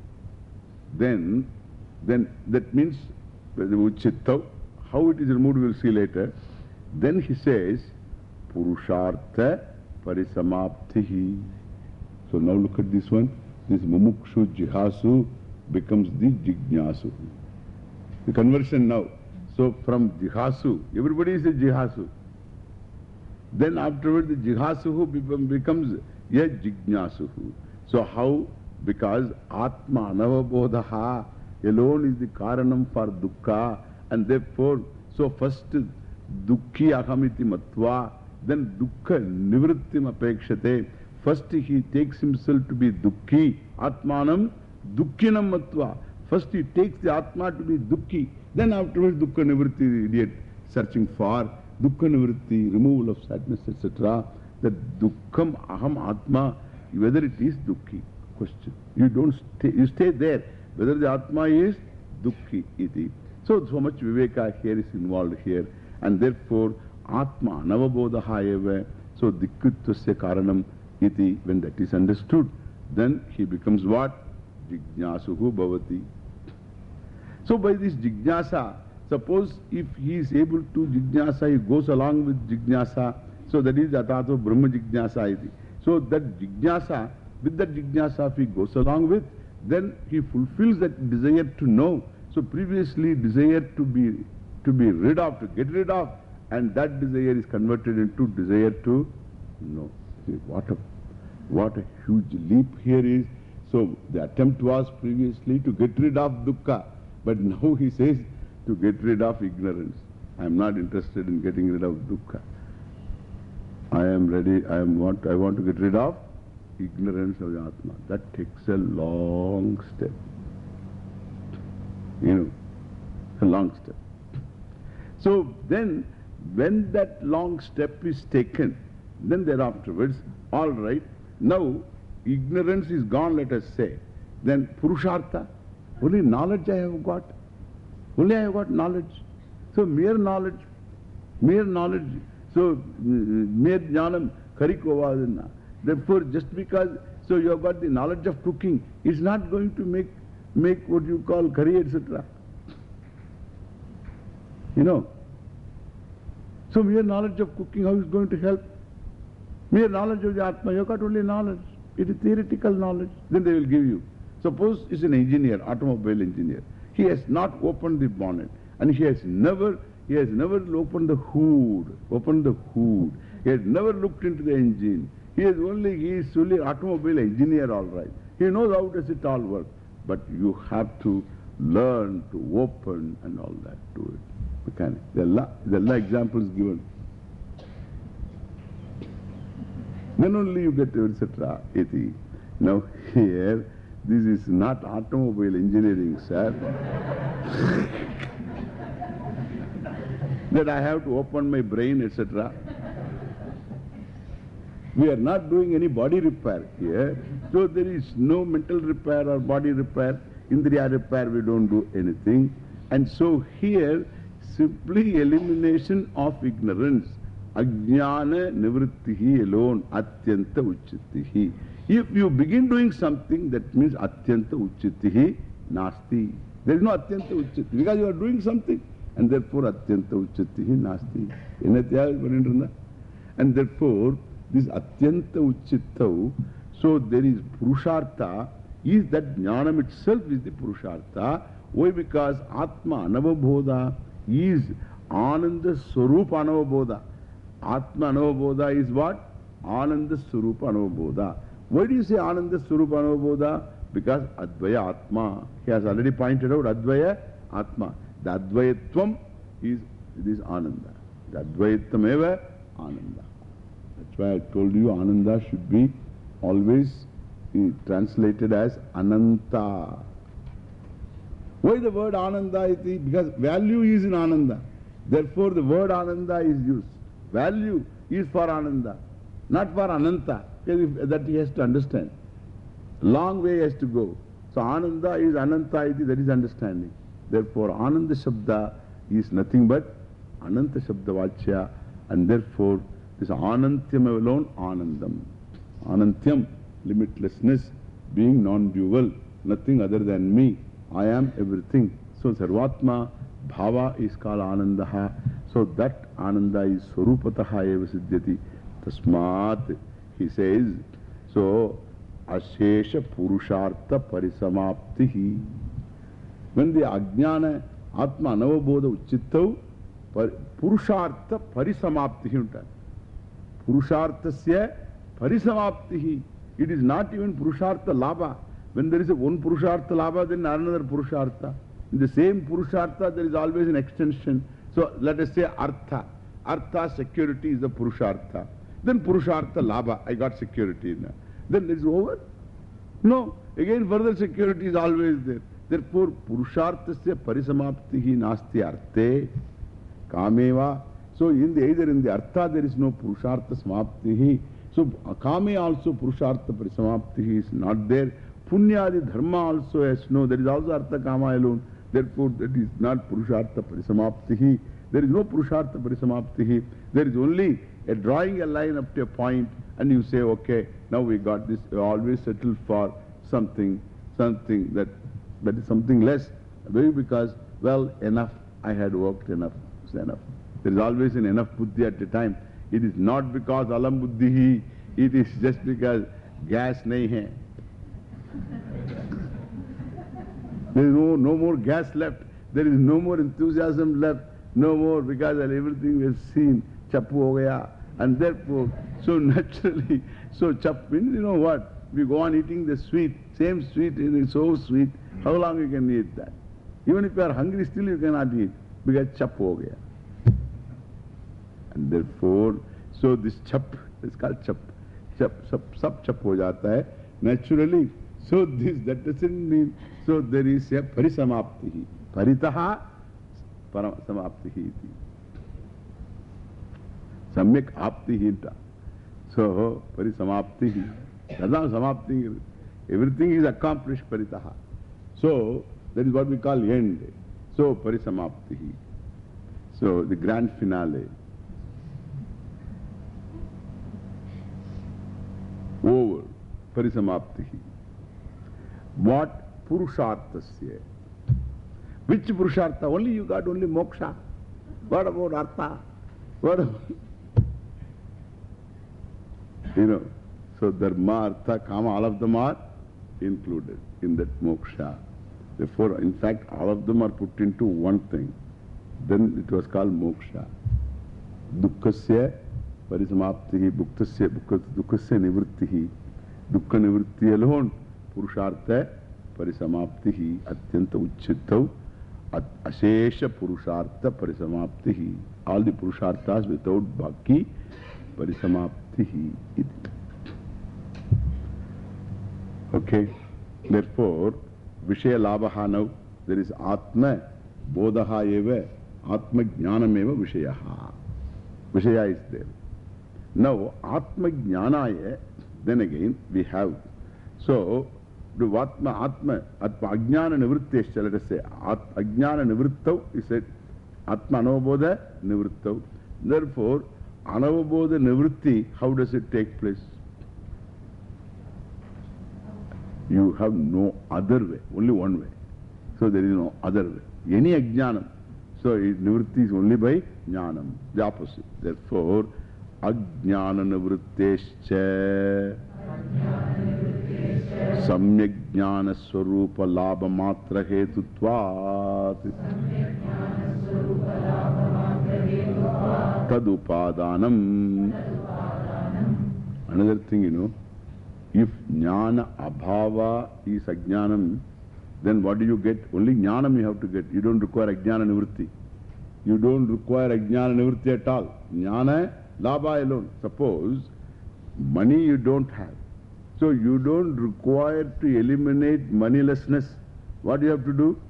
Speaker 1: Then, then that means Uchitta, how it is removed we'll see later. Then he says, Purushartha Parisamaptihi. So now look at this one. This Mumukshu Jihasu becomes the Jignasu. The conversion now. So from Jihasu, everybody is a Jihasu. Then afterward the Jihasuhu becomes a Jignasuhu. So how? Because Atma Anavabodha alone is the Karanam for Dukkha and therefore, so first Dukhi Ahamiti Matva, then Dukkha Nivrittim Apekshate. First he takes himself to be Dukhi, Atmanam Atma Navabodha eva. So, Dikkuttvasya Karanam iti. When that is understood, then he becomes what? Jignasuhu Bhavati. So, by this Jignasa, suppose if he is able to Jignasa, he goes along with Jignasa. So, that is Atato Brahma Jignasa iti. So, that Jignasa, with that Jignasa, if he goes along with, then he fulfills that desire to know. So, previously desire to be, to be rid of, to get rid of, and that desire is converted into desire to know. See, what a, what a huge leap here is. So, the attempt was previously to get rid of dukkha, but now he says to get rid of ignorance. I am not interested in getting rid of dukkha. I am ready, I, am want, I want to get rid of ignorance of the Atma. That takes a long step. You know, a long step. So then, when that long step is taken, then thereafterwards, all right, now ignorance is gone, let us say. Then Purushartha, only knowledge I have got. Only I have got knowledge. So mere knowledge, mere knowledge. So mere jnanam karikova. Therefore, just because, so you have got the knowledge of cooking, is not going to make, make what you call curry, etc. You know. So mere knowledge of cooking, how is going to help? Mere knowledge of the Atma, you have got only knowledge. It is theoretical knowledge. Then they will give you. Suppose he's an engineer, automobile engineer. He has not opened the bonnet and he has never, he has never opened the hood, opened the hood. He has never looked into the engine. He is only, he is only automobile engineer all right. He knows how does it all work. But you have to learn to open and all that to it. Mechanic. There are, there are examples given. Then only you get etc. iti. Now here, this is not automobile engineering, sir. that I have to open my brain, etc. We are not doing any body repair here. So there is no mental repair or body repair. Indriya repair, we don't do anything. And so here, simply elimination of ignorance. Ajnana nivrittihi alone, atyanta uchittihi. If you begin doing something, that means atyanta uchittihi nasti. There is no atyanta uchittihi because you are doing something. And therefore, atyanta uchittihi nasti. And therefore, this atyanta uchittau, so there is purushartha, is that jnanam itself is the purushartha. Why? Because Atma anavabodha is Ananda Swarupa anavabodha. Atma anavabodha is what? Ananda Swarupa anavabodha. Why do you say Ananda Swarupa anavabodha? Because Advaya Atma. He has already pointed out Advaya Atma. The Advayatvam is, it is Ananda. The Advayatvam eva Ananda. That's why I told you Ananda should be always eh, translated as Ananta. Why the word Ananda? Because value is in Ananda. Therefore the word Ananda is used. Value is for Ananda, not for Ananta. That he has to understand. Long way has to go. So Ananda is Ananta, that is understanding. Therefore Ananda Shabda is nothing but Ananta Shabda Vachya and therefore this Anantyam alone Anandam. Anantyam, limitlessness, being non-dual, nothing other than me. I am everything. So Sarvatma Bhava is called Anandaha. So that Ananda is Swarupataha eva siddhyati. Tasmat, he says, so Ashesha Purushartha Parisamaptihi. When the Ajnana Atma Anavabodha Uchittau Purushartha Parisamaptihi. Purusharthasya Parisamaptihi. It is not even Purushartha Labha. When there is a one Purushartha Labha, then another Purushartha. In the same Purushartha, there is always an extension. So let us say Artha. Artha, security is the Purushartha. Then Purushartha Labha, I got security now. Then it over. No, again further security is always there. Therefore, Purusharthasya Parisamaptihi Nasti Arte Kameva. So in the, either in the Artha there is no Purushartha Samaptihi. So Kame also Purushartha Parisamaptihi is not there. Punyadi Dharma also has no, there is also Artha Kama alone. Therefore, that is not Purushartha Parisamaptihi. There is no Purushartha Parisamaptihi. There is only a drawing a line up to a point and you say, okay, now we got this, we always settle for something, something that, that is something less. Maybe because, well, enough, I had worked enough, enough. There is always an enough buddhi at a time. It is not because alam buddhihi, it is just because gas nahi hai. There is no, no more gas left. There is no more enthusiasm left. No more because everything we have seen, chappu ho. And therefore, so naturally, so chap means, you know what? We go on eating the sweet, same sweet, it is so sweet. How long you can eat that? Even if you are hungry, still you cannot eat because chap ho. And therefore, so this chap is called chap. Chap, sab chap ho jata hai. Naturally, so this, that doesn't mean, so there is a parisamaptihi. Paritaha samaptihi iti. Samyak aptihi ita. So, parisamaptihi. That's samaptihi. Everything is accomplished paritaha. So, that is what we call end. So, parisamaptihi. So, the grand finale. Over. Parisamaptihi. What Purusharthasya? Which Purushartha? Only you got only moksha. What about Artha? What about, you know, so Dharma, Artha, Kama, all of them are included in that moksha. Therefore, in fact, all of them are put into one thing. Then it was called moksha. Dukkasya parisamaptihi, bhuktasya, dukkasya nivrittihi. Dukkha nivritti alone, पुरुषार्थ परिसमाप्ति ही अत्यंत उच्छित अशेष पुरुषार्थ, परिसमाप्ति ही। All the पुरुषार्थ without बाकी, परिसमाप्ति ही इति। ओके देयरफॉर विषय लाभ नव देयर इज़ आत्म बोध एव, आत्मज्ञानमेव विषय विषय is there now आत्मज्ञानाय then again we have so it, nivritti is only by jnanam, the opposite. Therefore, ajnana nivrittescha samyak hetutvat tadupadanam. Another thing, you know, if jnana abhava is ajnanam, then what do you get? Only jnanam you have to get. You don't require ajnana nivritti. You don't require ajnana nivritti at all. Jnana, labha alone. Suppose money you don't have. So you don't require to eliminate moneylessness. What you have to do?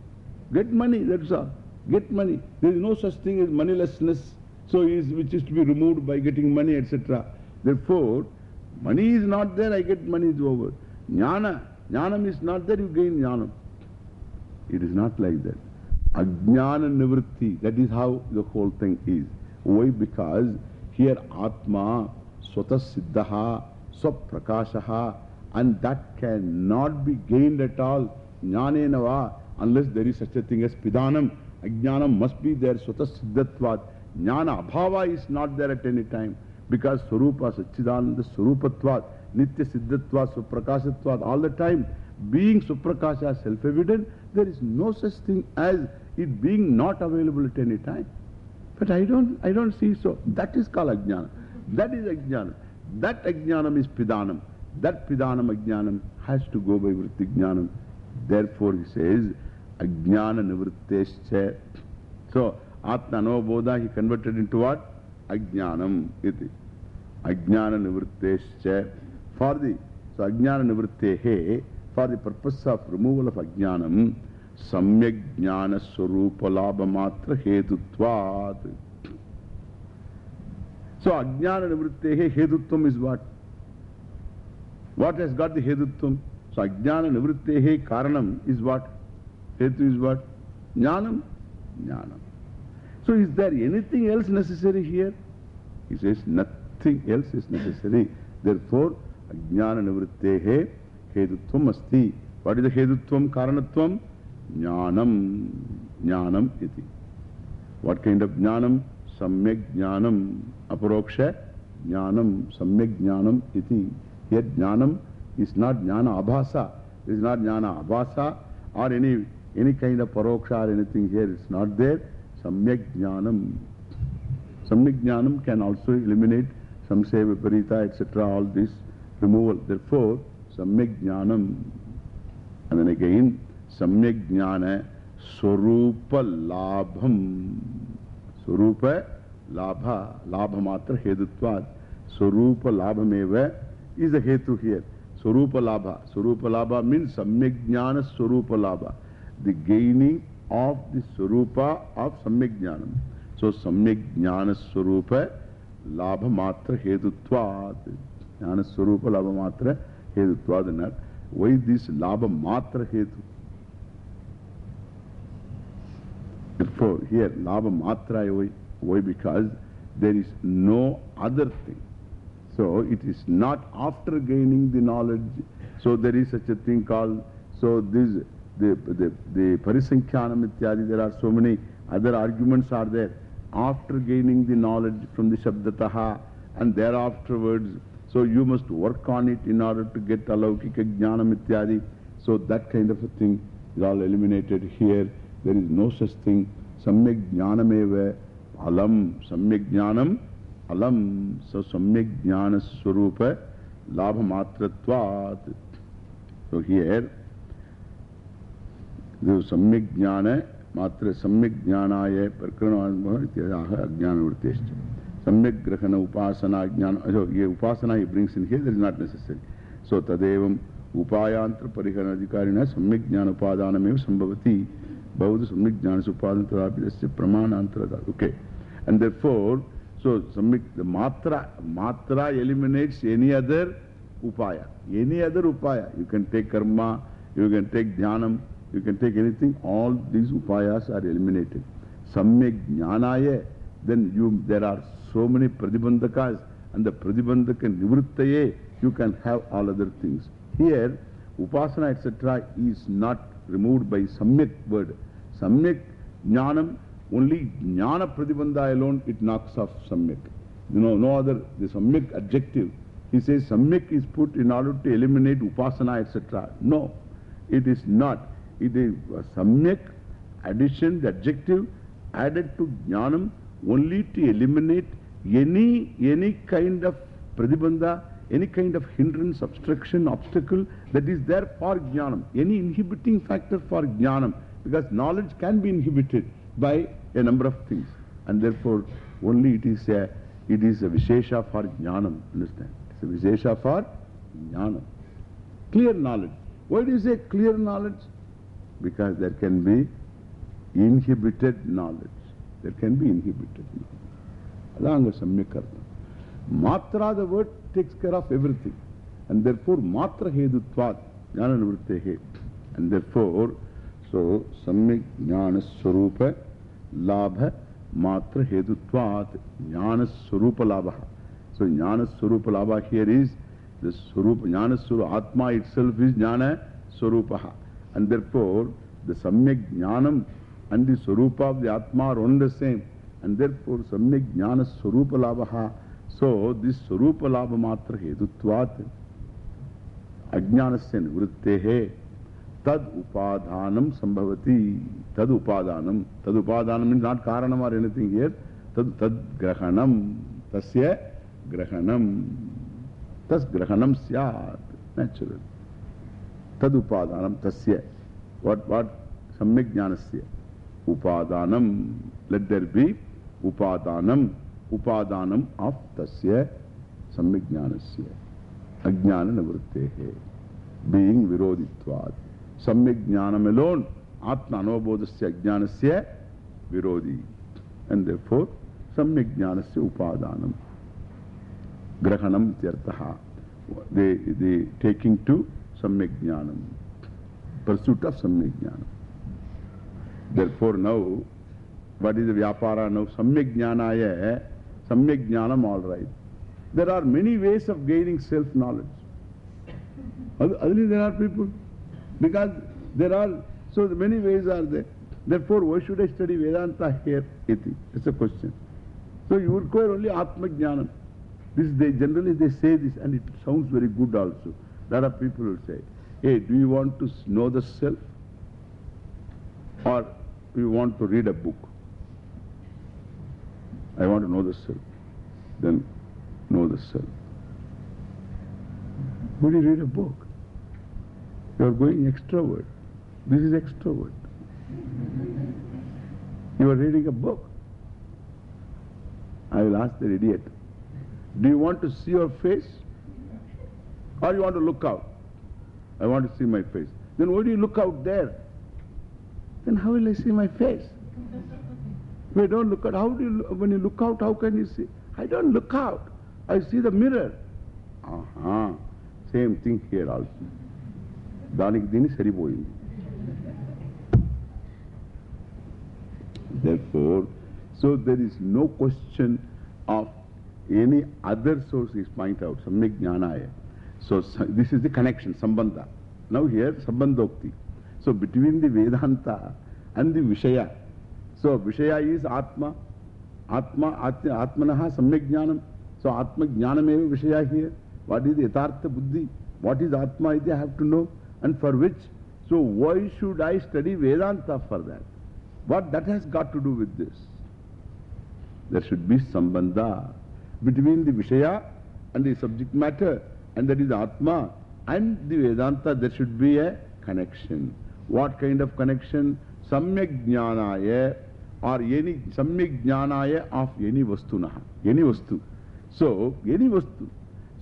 Speaker 1: Get money, that's all. Get money. There is no such thing as moneylessness. So is, which is to be removed by getting money, etc. Therefore, money is not there, I get money, is over. Jnana, jnanam is not there, you gain jnanam. It is not like that. Ajnana nivritti, that is how the whole thing is. Why? Because here Atma, Swata Siddhaha, Swaprakashaha, and that cannot be gained at all. Jnanenava, unless there is such a thing as Pidanam. Ajnanam must be there, Swata Siddhatvat. Jnana Abhava is not there at any time. Because Swarupa, Sachidananda, Swarupatvat, Nitya Siddhatvat, Suprakashatvat, all the time. Being Suprakasha self-evident, there is no such thing as it being not available at any time. But I don't, I don't see so. That is called Ajnana. That is Ajnana. That Ajnanam is Pidanam. That Pidanam Ajnanam has to go by Vritti Jnanam. Therefore he says, Ajnana Nivrittescha. So, Atma Bodha he converted into what? Ajnanam iti. Ajnana Nivrittescha. For the, so Ajnana Nivrittehe, for the purpose of removal of Ajnanam, Samyak Jnana Swarupa Labha Matra Hetutvat. So Ajnana Nivrittehe Hetutvam is what? What has got the Hetutvam? So Ajnana Nivrittehe Karanam is what? Hetu is what? Jnanam? Jnanam. So is there anything else necessary here? He says nothing else is necessary. Therefore, Ajnana Nivrittehe Hedutvam Asti. What is the Hedutvam, Karanatvam? Jnanam. Jnanam iti. What kind of Jnanam? Samyak Jnanam. Viparita, etc. All this removal. Therefore, Samyak Jnanam. And then again, Samyak Jnana Swarupa Labham. Swarupa लाभ लाभ मात्र हेतुत्वाद। स्वरूप लाभमेव is हेतु here स्वरूप लाभ स्वरूप लाभ mean सम्य ज्ञान स्वरूप लाभ। द गेनिंग ऑफ़ द स्वरूप ऑफ़ सम्य ज्ञान सो सम्य ज्ञान स्वरूप लाभ मात्र हेतुत्वाद। ज्ञान स्वरूप लाभ मात्र हेतुत्वाद वही दिस लाभ मात्र हेतु। Therefore, here, lava matra. Why? Because there is no other thing. So, it is not after gaining the knowledge. So, there is such a thing called, so this, the, the, the Parisankhyanam ityadi, there are so many other arguments are there. After gaining the knowledge from the Shabdataha and thereafterwards, so you must work on it in order to get alaukika jnanam ityadi. So, that kind of a thing is all eliminated here. There is no such thing. Samyak jnanameva alam. Samyak jnanam alam. So samyak jnana swarupa labha matratvat. So here, the samyak jnana matra samyak jnanaya parkarana ityaha ajnana vritteshcha. Samyak grahana upasana jnana. So here upasana he brings in here, that is not necessary. So tadevam Upayantra Parihana Adhikarina Samyak Jnana Upadanamev Sambhavati Bhavata Samyak Jnana Upadana Tadapidasya Pramanantara. Okay. And therefore, so Samyak, the Matra, Matra eliminates any other Upaya. Any other Upaya. You can take Karma, you can take Jnanam, you can take anything. All these Upayas are eliminated. Samyak Jnanaya, then you, there are so many Pradibandhakas and the Pradibandhaka Nivrittaye, you can have all other things. Here, Upasana etc. is not removed by Samyak word. Samyak Jnanam, only Jnana Pradibandha alone, it knocks off Samyak. You know, no other, the Samyak adjective. He says Samyak is put in order to eliminate Upasana etc. No, it is not. It is Samyak addition, the adjective added to Jnanam only to eliminate any, any kind of Pradibandha, any kind of hindrance, obstruction, obstacle that is there for Jnanam. Any inhibiting factor for Jnanam. Because knowledge can be inhibited by a number of things. And therefore, only it is a, it is a Vishesha for Jnanam. Understand? It's a Vishesha for Jnanam. Clear knowledge. Why do you say clear knowledge? Because there can be inhibited knowledge. There can be inhibited knowledge. Adanga Samyakarna. Matra, the word takes care of everything. And therefore, Matra Hedutvat, Jnana Nivrittehe. And therefore, सो सम्यक ज्ञान स्वरूप लाभ मात्र हेतुत्वात् ज्ञान स्वरूप लाभ। सो ज्ञान स्वरूप लाभ हियर इज़ द स्वरूप ज्ञान स्वरूप आत्मा इट सेल्फ इज़ ज्ञान स्वरूप एंड देर फोर द सम्यक ज्ञानम एंड द स्वरूप ऑफ़ द आत्मा are one the same and therefore सम्यक ज्ञान स्वरूप लाभ। सो दि स्वरूप लाभ मात्र हेतुत्वात्। अज्ञान से Tad Upadhanam Sambhavati. Tad Upadhanam. Tad Upadhanam means not Karanam or anything here. Tad, tad Grahanam. Tasya Grahanam. Tas Grahanam Syat. Natural. Tad Upadhanam Tasya. What, what? Samyak Jnanasya. Upadanam. Let there be Upadanam. Upadanam of Tasya Samyak Jnanasya. Ajnana Nivrittehe. Being Viroditvat. Samyak Jnanam alone. Atma Anubodhasya Ajnanasya Virodi. And therefore, Samyak Jnanasya Upadanam. Grahanam Tyartaha. They, they taking to Samyak Jnanam. Pursuit of Samyak Jnanam. Therefore, now, what is the Vyapara now? Samyak Jnanaya, Samyak Jnanam, all right. There are many ways of gaining self-knowledge. Otherwise, there are people. Because there are, so many ways are there. Therefore, why should I study Vedanta here? Iti. It's a question. So you require only Atma Jnanam. This they generally they say this and it sounds very good also. A lot of people will say, hey, do you want to know the self? Or do you want to read a book? I want to know the self. Then know the self. Would you read a book? You are going extrovert. This is extrovert. You are reading a book. I will ask the idiot, do you want to see your face? Or you want to look out? I want to see my face. Then why do you look out there? Then how will I see my face? I don't look out, how do you, when you look out, how can you see? I don't look out. I see the mirror. Aha. Same thing here also. దానికి దీన్ని సరిపోయింది Therefore, so there is no question of any other source is point out, Samyak Jnanaya. So this is the connection, Sambandha. Now here, Sambandhokti. So between the Vedanta and the Vishaya. So Vishaya is Atma. Atma, Atmanaha Samyak Jnanam. So Atma Jnanam eva Vishaya here. What is the Yatartha Buddhi? What is Atma? I have to know. And for which? So why should I study Vedanta for that? What that has got to do with this? There should be sambandha between the Vishaya and the subject matter, and that is Atma, and the Vedanta, there should be a connection. What kind of connection? Samyak Jnanaya or any Samyak Jnanaya of any Vastunaha, any Vastu. So, any Vastu.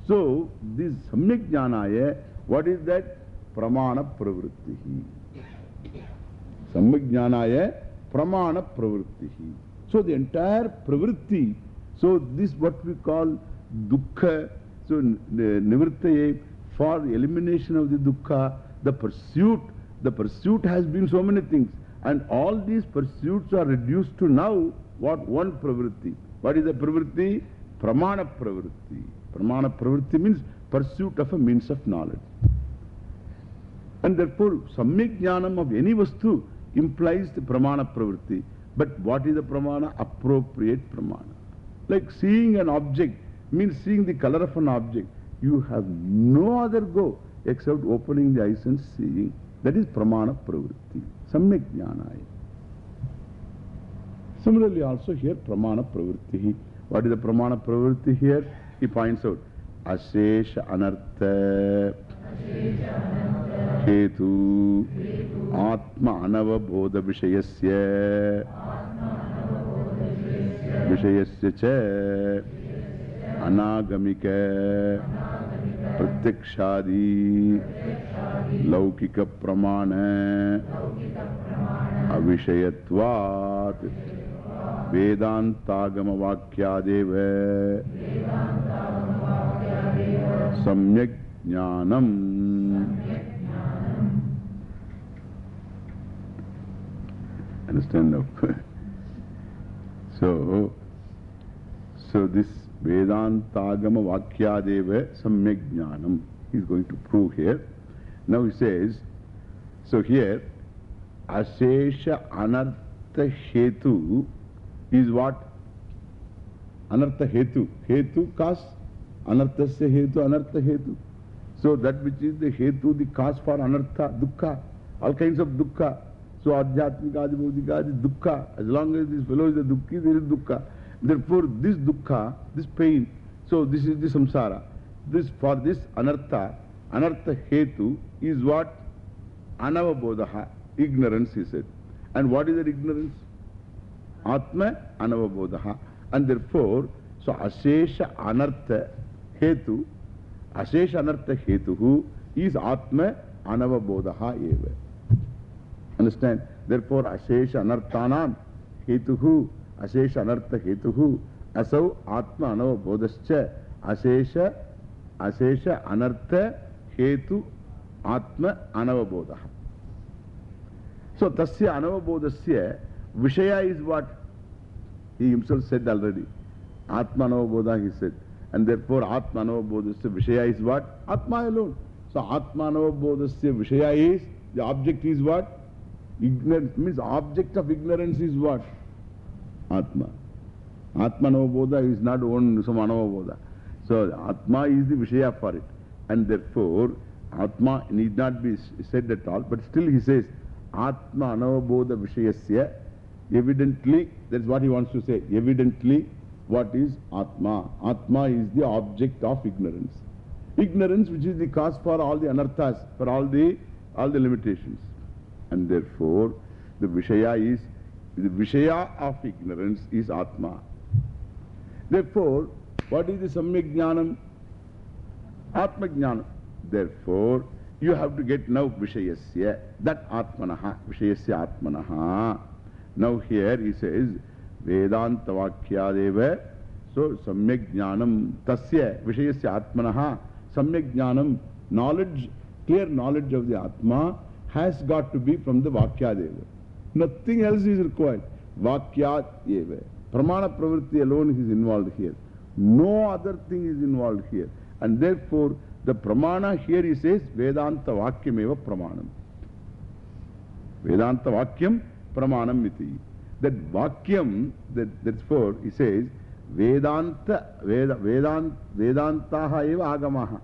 Speaker 1: So, this Samyak Jnanaya What is that? Pramana pravrittihi. Samyajnanaya pramana pravrittihi. So the entire pravritti, so this what we call dukkha, so nivrittaye, for elimination of the dukkha, the pursuit, the pursuit has been so many things. And all these pursuits are reduced to now what? One pravritti. What is the pravritti? Pramana pravritti. Pramana pravritti means pursuit of a means of knowledge. And therefore, samyak jnanam of any vastu implies the pramana pravritti. But what is the pramana? Appropriate pramana. Like seeing an object means seeing the color of an object. You have no other go except opening the eyes and seeing. That is pramana pravritti. Samyak jnanaya. Similarly, also here, pramana pravritti. What is the pramana pravritti here? He points out. Ashesha anartha हेतु। आत्म अनवबोध विषय से विषय से अनागमिक प्रत्यक्षादि। लौकिक प्रमाण वेदांतागम वाक्यादेव सम्यक Understand now? so, so this Vedantagama Vakyadeva Samyak Jnanam he is going to prove here. Now he says, so here, Ashesha Anartha Hetu is what? Anartha Hetu. Hetu cause, Anarthasya Hetu, Anartha Hetu. So that which is the Hetu, the cause for Anartha, Dukkha, all kinds of Dukkha. So Adhyatmika, Adhibodhika, Dukkha. As long as this fellow is a Dukkhi, there is Dukkha. Therefore, this Dukkha, this pain, so this is the Samsara. This, for this Anartha, Anartha Hetu is what? Anavabodha, ignorance, he said. And what is that ignorance? Atma Anavabodha. And therefore, so Ashesha Anartha Hetu, Ashesha Anartha Hetuhu is Atma Anavabodha eva. Understand? Therefore, Ashesha Anarthanam Hetuhu, Ashesha Anartha Hetuhu, Asau Atma Anavabodhascha, Ashesha, Ashesha Anartha Hetu Atma Anavabodha. So, Tasya Anavabodhasya Vishaya is what? He himself said already. Atma Anavabodha he said. And therefore, Atma Anavabodhasya Vishaya is what? Atma alone. So, Atma Anavabodhasya Vishaya is, the object is what? Ignorance. Means object of ignorance is what? Atma. Atma Anavabodha is not one some Anavabodha. So, Atma is the Vishaya for it. And therefore, Atma need not be said at all. But still he says, Atma Anavabodha Vishayasya. Evidently, that's what he wants to say. Evidently, what is Atma? Atma is the object of ignorance. Ignorance which is the cause for all the anarthas, for all the, all the limitations. And therefore, the Vishaya is, the Vishaya of ignorance is Atma. Therefore, what is the Samyak Jnanam? Atma Jnanam. Therefore, you have to get now Vishayasya, that Atmanaha, Vishayasya Atmanaha. Now here he says, Vedanta Vakyadeva, so Samyak Jnanam, Tasya, Vishayasya Atmanaha, Samyak Jnanam, knowledge, clear knowledge of the Atma has got to be from the Vakyadeva. Nothing else is required. Vakyadeva. Pramana Pravritti alone is involved here. No other thing is involved here. And therefore, the Pramana here he says, Vedanta Vakyam eva Pramanam. Vedanta Vakyam Pramanam miti. That Vakyam, that, that's for, he says, Vedanta, Veda, Vedant, Vedantaha eva Agamaha.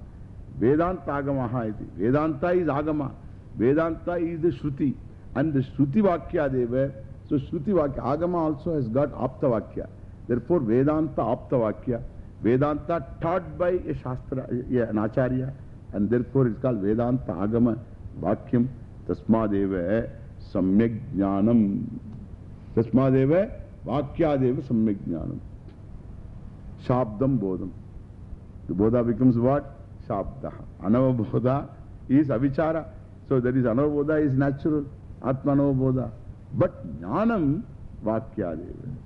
Speaker 1: Vedanta Agamaha iti. Vedanta is Agama. Vedanta is the Shruti. And the Shruti Vakya deva, so Shruti Vakya, Agama also has got Apta Vakya. Therefore, Vedanta Apta Vakya. Vedanta taught by a Shastra, an Acharya. And therefore, it's called Vedanta Agama Vakyam. Tasmadeva Samyak Jnanam. Tasmadeva Vakyadeva Samyak Jnanam. Shabdam Bodham. The Bodha becomes what? Shabda. Anava Bodha is avichara. So there is anavabodha is natural, atma. But jnanam vakyadeva.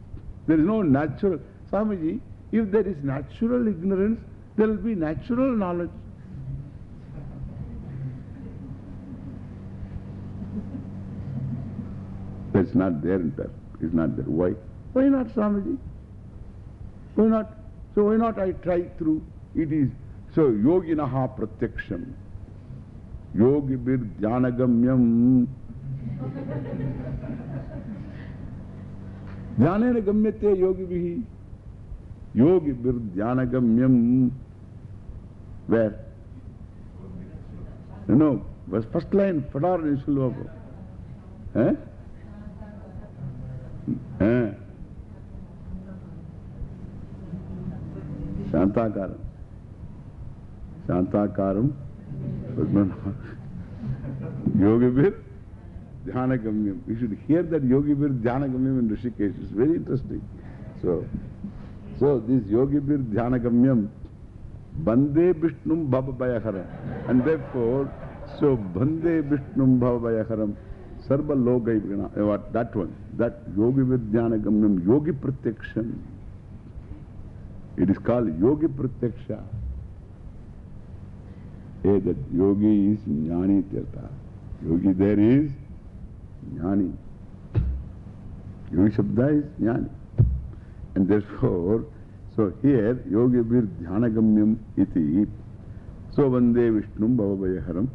Speaker 1: There is no natural. Swamiji, if there is natural ignorance, there will be natural knowledge. That's not there in that. It's not there. Why? Why not, Swamiji? Why not? So why not I try through? It is. So yoginaha pratyaksham. yogi bir jnanagamyam. Jnanena gamyate yogi bihi. Yogi bir jnanagamyam. Where? No, was first line, Padar Nishulvapa. Eh? Eh? Shantakaram. Shantakaram. Yogibir Dhyanagamyam. You should hear that Yogibir Dhyanagamyam in Rishikesh. It's very interesting. So, so this Yogibir Dhyanagamyam, Bande Vishnum Bhavabayaharam. And therefore, so Bande Vishnum Bhavabayaharam. Sarva Logai eh, What? That one. That Yogi Vidhyanagamyam, Yogi Protection. It is called Yogi Pratyaksha. योगी is ज्ञानी तीर्थ योगी there is ज्ञानी। योग शब्द is ज्ञानी। And therefore so here योगी बीर ध्यान गम्यम इति सो वंदे विष्णु भवभय हरम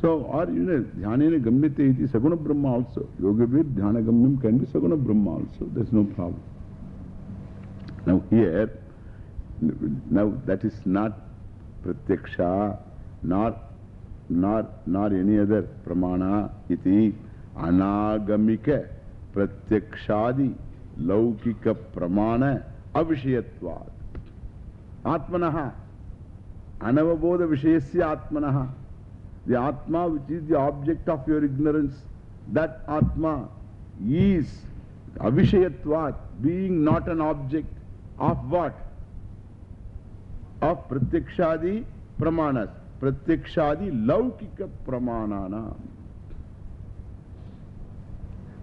Speaker 1: सो आर यू नो ध्यान गम्यते इति सगुण ब्रह्म आल्सो योगी बीर ध्यान गम्यम कैन बी सगुण ब्रह्म also this no problem now here now that is not प्रत्यक्षा nor, nor, nor any other Pramana iti Anagamika Pratyakshadi Laukika Pramana Avishayatvad. Atmanaha Anavabodha Vishayasya Atmanaha. The Atma which is the object of your ignorance, that Atma is Avishayatvat, being not an object of what? Of Pratyakshadi Pramanas. प्रत्यक्षादि लौकिक प्रमाण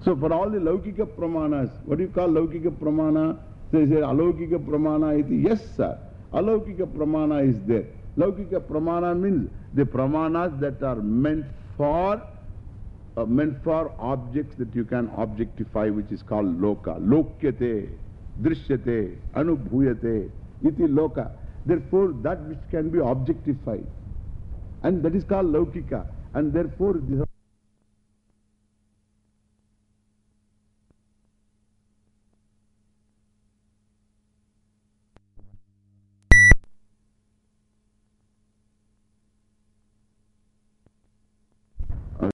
Speaker 1: so for all the लौकिक प्रमाण what you call लौकिक प्रमाण? अलौकिक प्रमाण yes sir अलौकिक प्रमाण इज़ देर लौकिक प्रमाण मीन द प्रमाण that are meant for meant for object that you can objectify which is call लोक लोक्यते दृश्यते अनुभूयते इति लोक therefore that which can be objectified And that is called Laukika. And therefore,